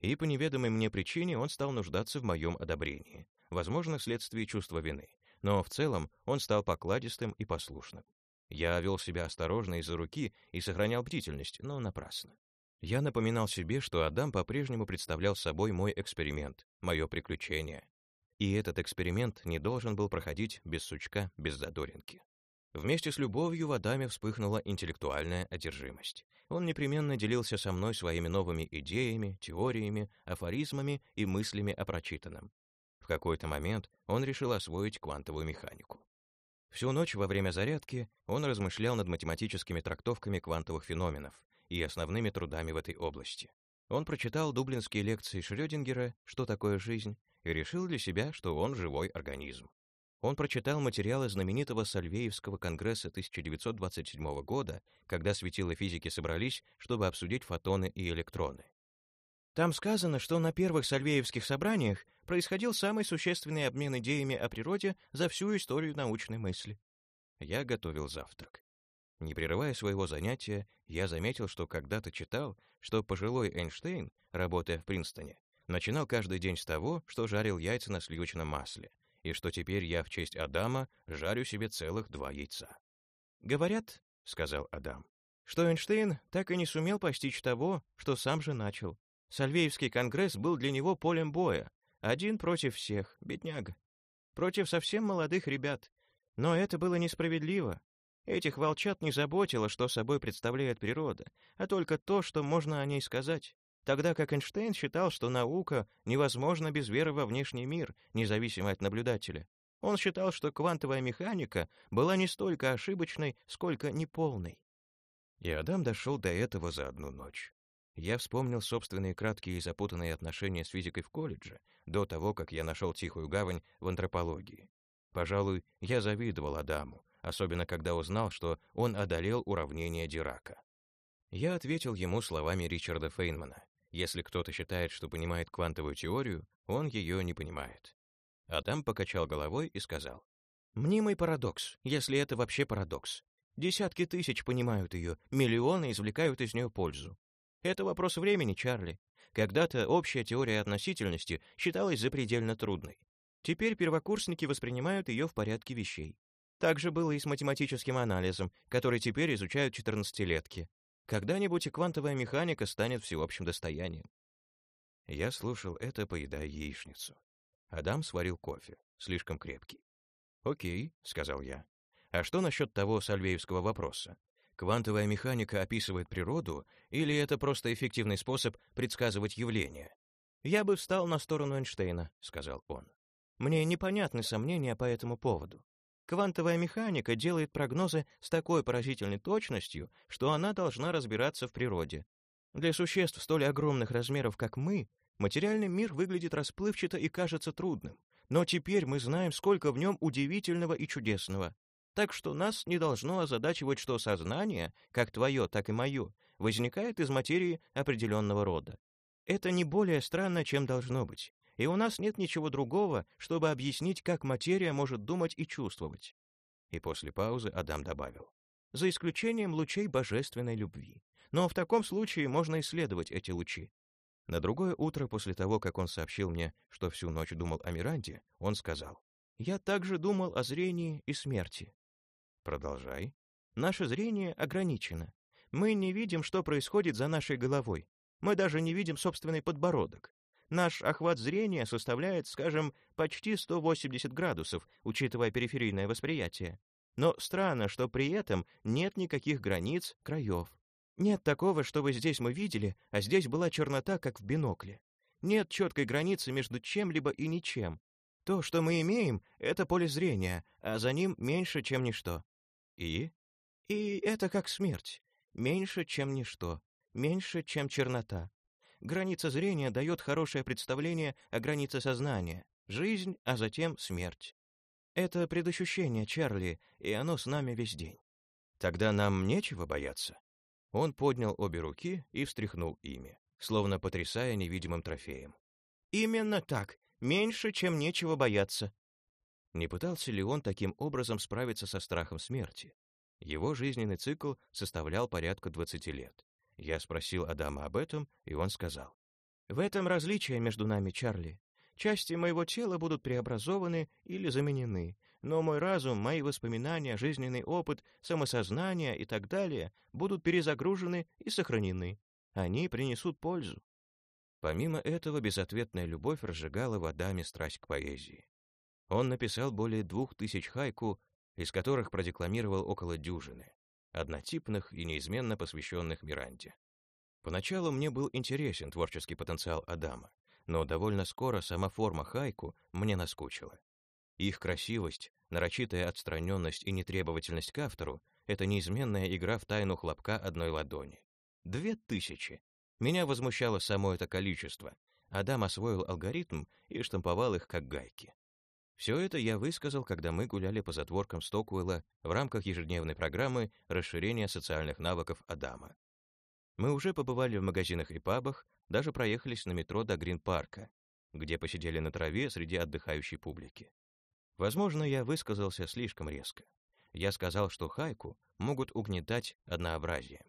И по неведомой мне причине он стал нуждаться в моем одобрении, возможно, вследствие чувства вины. Но в целом он стал покладистым и послушным. Я вел себя осторожно из-за руки и сохранял бдительность, но напрасно. Я напоминал себе, что Адам по-прежнему представлял собой мой эксперимент, мое приключение. И этот эксперимент не должен был проходить без сучка, без задоринки. Вместе с любовью в Адаме вспыхнула интеллектуальная одержимость. Он непременно делился со мной своими новыми идеями, теориями, афоризмами и мыслями о прочитанном. В какой-то момент он решил освоить квантовую механику. Всю ночь во время зарядки он размышлял над математическими трактовками квантовых феноменов, и основными трудами в этой области. Он прочитал дублинские лекции Шрёдингера «Что такое жизнь» и решил для себя, что он живой организм. Он прочитал материалы знаменитого Сальвеевского конгресса 1927 года, когда светила физики собрались, чтобы обсудить фотоны и электроны. Там сказано, что на первых Сальвеевских собраниях происходил самый существенный обмен идеями о природе за всю историю научной мысли. Я готовил завтрак. Не прерывая своего занятия, я заметил, что когда-то читал, что пожилой Эйнштейн, работая в Принстоне, начинал каждый день с того, что жарил яйца на сливочном масле, и что теперь я в честь Адама жарю себе целых два яйца. «Говорят, — сказал Адам, — что Эйнштейн так и не сумел постичь того, что сам же начал. Сальвеевский конгресс был для него полем боя, один против всех, бедняга. Против совсем молодых ребят. Но это было несправедливо, Этих волчат не заботило, что собой представляет природа, а только то, что можно о ней сказать. Тогда как Эйнштейн считал, что наука невозможна без веры во внешний мир, независимо от наблюдателя. Он считал, что квантовая механика была не столько ошибочной, сколько неполной. И Адам дошел до этого за одну ночь. Я вспомнил собственные краткие и запутанные отношения с физикой в колледже, до того, как я нашел тихую гавань в антропологии. Пожалуй, я завидовал Адаму, особенно когда узнал, что он одолел уравнение Дирака. Я ответил ему словами Ричарда Фейнмана. Если кто-то считает, что понимает квантовую теорию, он ее не понимает. Адам покачал головой и сказал. «Мнимый парадокс, если это вообще парадокс. Десятки тысяч понимают ее, миллионы извлекают из нее пользу. Это вопрос времени, Чарли. Когда-то общая теория относительности считалась запредельно трудной. Теперь первокурсники воспринимают ее в порядке вещей. Так же было и с математическим анализом, который теперь изучают 14-летки. Когда-нибудь и квантовая механика станет всеобщим достоянием. Я слушал это, поедая яичницу. Адам сварил кофе, слишком крепкий. «Окей», — сказал я. «А что насчет того сальвеевского вопроса? Квантовая механика описывает природу, или это просто эффективный способ предсказывать явления?» «Я бы встал на сторону Эйнштейна», — сказал он. «Мне непонятны сомнения по этому поводу. Квантовая механика делает прогнозы с такой поразительной точностью, что она должна разбираться в природе. Для существ столь огромных размеров, как мы, материальный мир выглядит расплывчато и кажется трудным. Но теперь мы знаем, сколько в нем удивительного и чудесного. Так что нас не должно озадачивать, что сознание, как твое, так и мое, возникает из материи определенного рода. Это не более странно, чем должно быть. И у нас нет ничего другого, чтобы объяснить, как материя может думать и чувствовать. И после паузы Адам добавил. За исключением лучей божественной любви. Но в таком случае можно исследовать эти лучи. На другое утро после того, как он сообщил мне, что всю ночь думал о Миранде, он сказал, «Я также думал о зрении и смерти». «Продолжай». «Наше зрение ограничено. Мы не видим, что происходит за нашей головой. Мы даже не видим собственный подбородок. Наш охват зрения составляет, скажем, почти 180 градусов, учитывая периферийное восприятие. Но странно, что при этом нет никаких границ, краев. Нет такого, чтобы здесь мы видели, а здесь была чернота, как в бинокле. Нет четкой границы между чем-либо и ничем. То, что мы имеем, — это поле зрения, а за ним меньше, чем ничто. И? И это как смерть. Меньше, чем ничто. Меньше, чем чернота. Граница зрения дает хорошее представление о границе сознания. Жизнь, а затем смерть. Это предощущение, Чарли, и оно с нами весь день. Тогда нам нечего бояться. Он поднял обе руки и встряхнул ими, словно потрясая невидимым трофеем. «Именно так. Меньше, чем нечего бояться». Не пытался ли он таким образом справиться со страхом смерти? Его жизненный цикл составлял порядка 20 лет. Я спросил Адама об этом, и он сказал. «В этом различие между нами, Чарли. Части моего тела будут преобразованы или заменены, но мой разум, мои воспоминания, жизненный опыт, самосознание и так далее будут перезагружены и сохранены. Они принесут пользу. Помимо этого, безответная любовь разжигала в Адаме страсть к поэзии. Он написал более двух тысяч хайку, из которых продекламировал около дюжины, однотипных и неизменно посвященных Миранде. Поначалу мне был интересен творческий потенциал Адама, но довольно скоро сама форма хайку мне наскучила. Их красивость, нарочитая отстраненность и нетребовательность к автору — это неизменная игра в тайну хлопка одной ладони. Две тысячи. Меня возмущало само это количество. Адам освоил алгоритм и штамповал их как гайки. Все это я высказал, когда мы гуляли по затворкам Стокуэлла в рамках ежедневной программы расширения социальных навыков Адама. Мы уже побывали в магазинах и пабах, даже проехались на метро до Грин-парка, где посидели на траве среди отдыхающей публики. Возможно, я высказался слишком резко. Я сказал, что хайку могут угнетать однообразие.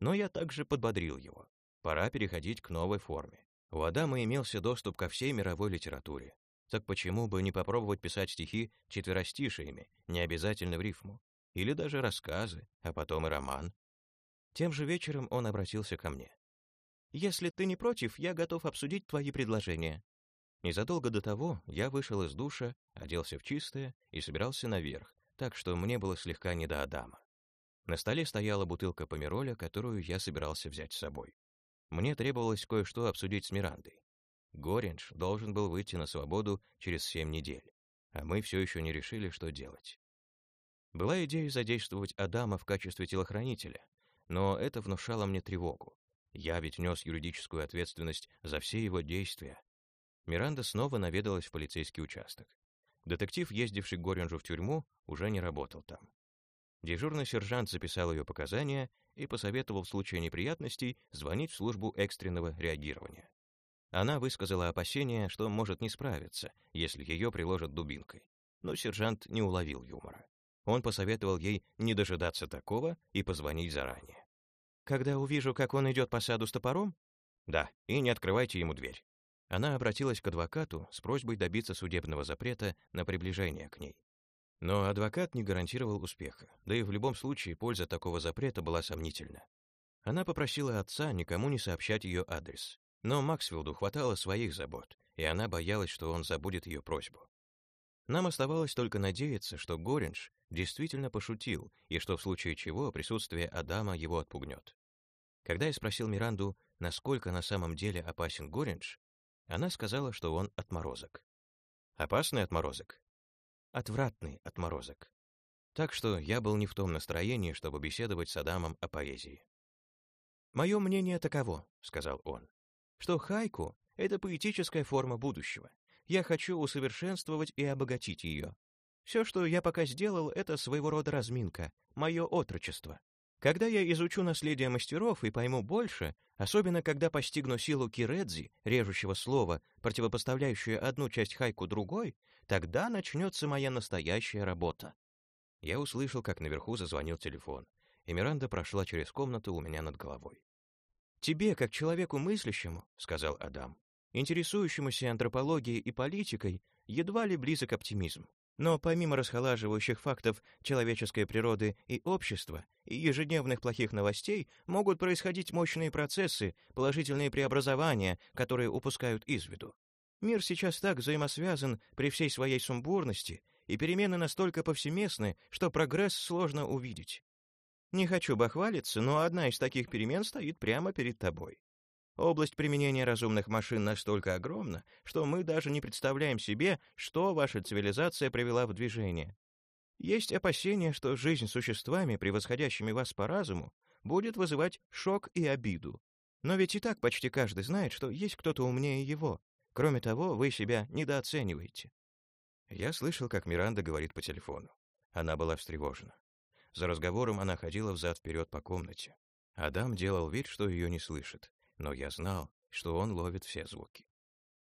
Но я также подбодрил его. Пора переходить к новой форме. У Адама имелся доступ ко всей мировой литературе. Так почему бы не попробовать писать стихи четверостишиями, не обязательно в рифму? Или даже рассказы, а потом и роман? Тем же вечером он обратился ко мне. «Если ты не против, я готов обсудить твои предложения. Незадолго до того я вышел из душа, оделся в чистое и собирался наверх, так что мне было слегка не до Адама. На столе стояла бутылка помироля, которую я собирался взять с собой. Мне требовалось кое-что обсудить с Мирандой. Горинж должен был выйти на свободу через семь недель, а мы все еще не решили, что делать. Была идея задействовать Адама в качестве телохранителя, но это внушало мне тревогу. Я ведь нес юридическую ответственность за все его действия, Миранда снова наведалась в полицейский участок. Детектив, ездивший к Горинжу в тюрьму, уже не работал там. Дежурный сержант записал ее показания и посоветовал в случае неприятностей звонить в службу экстренного реагирования. Она высказала опасение, что может не справиться, если ее приложат дубинкой. Но сержант не уловил юмора. Он посоветовал ей не дожидаться такого и позвонить заранее. «Когда увижу, как он идет по саду с топором?» «Да, и не открывайте ему дверь. Она обратилась к адвокату с просьбой добиться судебного запрета на приближение к ней. Но адвокат не гарантировал успеха, да и в любом случае польза такого запрета была сомнительна. Она попросила отца никому не сообщать ее адрес, но Максфилду хватало своих забот, и она боялась, что он забудет ее просьбу. Нам оставалось только надеяться, что Горинж действительно пошутил, и что в случае чего присутствие Адама его отпугнет. Когда я спросил Миранду, насколько на самом деле опасен Горинж, она сказала, что он отморозок. Опасный отморозок? Отвратный отморозок. Так что я был не в том настроении, чтобы беседовать с Адамом о поэзии. «Мое мнение таково», — сказал он, «что хайку — это поэтическая форма будущего. Я хочу усовершенствовать и обогатить ее. Все, что я пока сделал, это своего рода разминка, мое отрочество. Когда я изучу наследие мастеров и пойму больше, особенно когда постигну силу киредзи, режущего слова, противопоставляющую одну часть хайку другой, тогда начнется моя настоящая работа. Я услышал, как наверху зазвонил телефон, и Миранда прошла через комнату у меня над головой. «Тебе, как человеку мыслящему, — сказал Адам, — интересующемуся антропологией и политикой, едва ли близок оптимизм. Но помимо расхолаживающих фактов человеческой природы и общества и ежедневных плохих новостей могут происходить мощные процессы, положительные преобразования, которые упускают из виду. Мир сейчас так взаимосвязан при всей своей сумбурности, и перемены настолько повсеместны, что прогресс сложно увидеть. Не хочу бахвалиться, но одна из таких перемен стоит прямо перед тобой. Область применения разумных машин настолько огромна, что мы даже не представляем себе, что ваша цивилизация привела в движение. Есть опасения, что жизнь с существами, превосходящими вас по разуму, будет вызывать шок и обиду. Но ведь и так почти каждый знает, что есть кто-то умнее его. Кроме того, вы себя недооцениваете. Я слышал, как Миранда говорит по телефону. Она была встревожена. За разговором она ходила взад-вперед по комнате. Адам делал вид, что ее не слышит но я знал, что он ловит все звуки.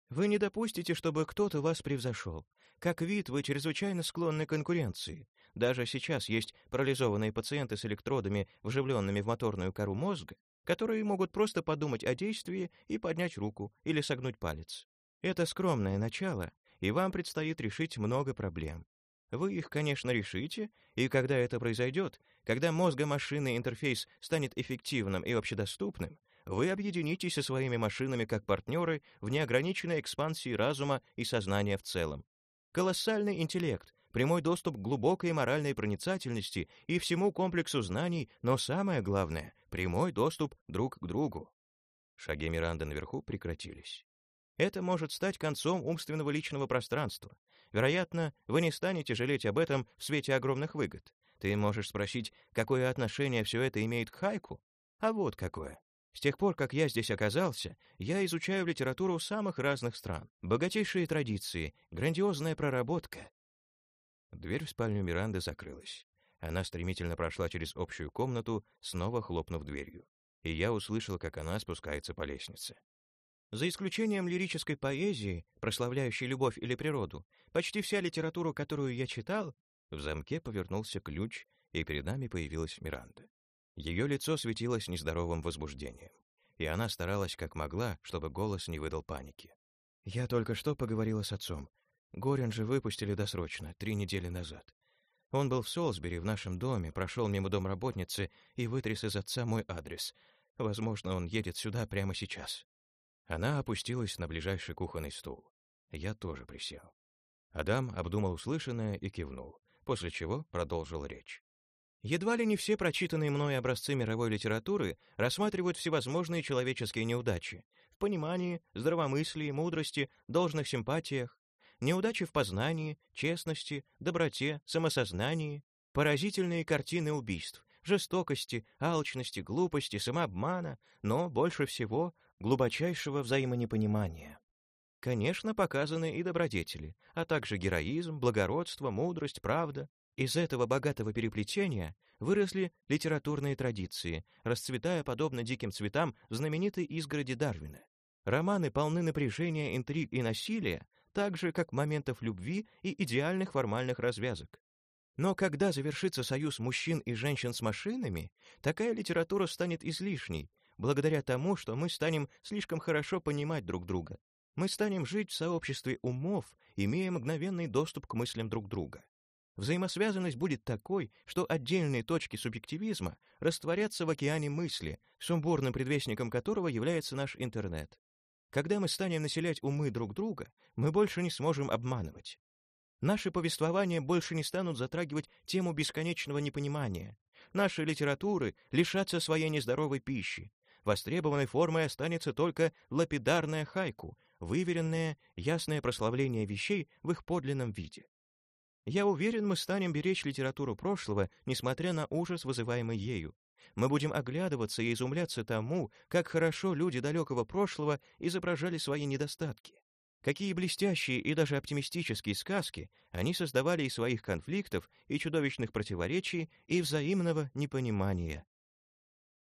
Вы не допустите, чтобы кто-то вас превзошел. Как вид, вы чрезвычайно склонны к конкуренции. Даже сейчас есть парализованные пациенты с электродами, вживленными в моторную кору мозга, которые могут просто подумать о действии и поднять руку или согнуть палец. Это скромное начало, и вам предстоит решить много проблем. Вы их, конечно, решите, и когда это произойдет, когда мозга-машины интерфейс станет эффективным и общедоступным, вы объединитесь со своими машинами как партнеры в неограниченной экспансии разума и сознания в целом. Колоссальный интеллект, прямой доступ к глубокой моральной проницательности и всему комплексу знаний, но самое главное — прямой доступ друг к другу. Шаги Миранды наверху прекратились. Это может стать концом умственного личного пространства. Вероятно, вы не станете жалеть об этом в свете огромных выгод. Ты можешь спросить, какое отношение все это имеет к хайку? А вот какое. С тех пор, как я здесь оказался, я изучаю литературу самых разных стран. Богатейшие традиции, грандиозная проработка. Дверь в спальню Миранды закрылась. Она стремительно прошла через общую комнату, снова хлопнув дверью. И я услышал, как она спускается по лестнице. За исключением лирической поэзии, прославляющей любовь или природу, почти вся литература, которую я читал, в замке повернулся ключ, и перед нами появилась Миранда. Ее лицо светилось нездоровым возбуждением, и она старалась как могла, чтобы голос не выдал паники. «Я только что поговорила с отцом. Горин же выпустили досрочно, три недели назад. Он был в Солсбери, в нашем доме, прошел мимо домработницы и вытряс из отца мой адрес. Возможно, он едет сюда прямо сейчас». Она опустилась на ближайший кухонный стул. Я тоже присел. Адам обдумал услышанное и кивнул, после чего продолжил речь. Едва ли не все прочитанные мной образцы мировой литературы рассматривают всевозможные человеческие неудачи в понимании, здравомыслии, мудрости, должных симпатиях, неудачи в познании, честности, доброте, самосознании, поразительные картины убийств, жестокости, алчности, глупости, самообмана, но больше всего глубочайшего взаимонепонимания. Конечно, показаны и добродетели, а также героизм, благородство, мудрость, правда, из этого богатого переплетения выросли литературные традиции, расцветая подобно диким цветам знаменитой изгороди Дарвина. Романы полны напряжения, интриг и насилия, так же, как моментов любви и идеальных формальных развязок. Но когда завершится союз мужчин и женщин с машинами, такая литература станет излишней, благодаря тому, что мы станем слишком хорошо понимать друг друга. Мы станем жить в сообществе умов, имея мгновенный доступ к мыслям друг друга. Взаимосвязанность будет такой, что отдельные точки субъективизма растворятся в океане мысли, сумбурным предвестником которого является наш интернет. Когда мы станем населять умы друг друга, мы больше не сможем обманывать. Наши повествования больше не станут затрагивать тему бесконечного непонимания. Наши литературы лишатся своей нездоровой пищи. Востребованной формой останется только лапидарная хайку, выверенное, ясное прославление вещей в их подлинном виде. Я уверен, мы станем беречь литературу прошлого, несмотря на ужас, вызываемый ею. Мы будем оглядываться и изумляться тому, как хорошо люди далекого прошлого изображали свои недостатки. Какие блестящие и даже оптимистические сказки они создавали из своих конфликтов и чудовищных противоречий и взаимного непонимания.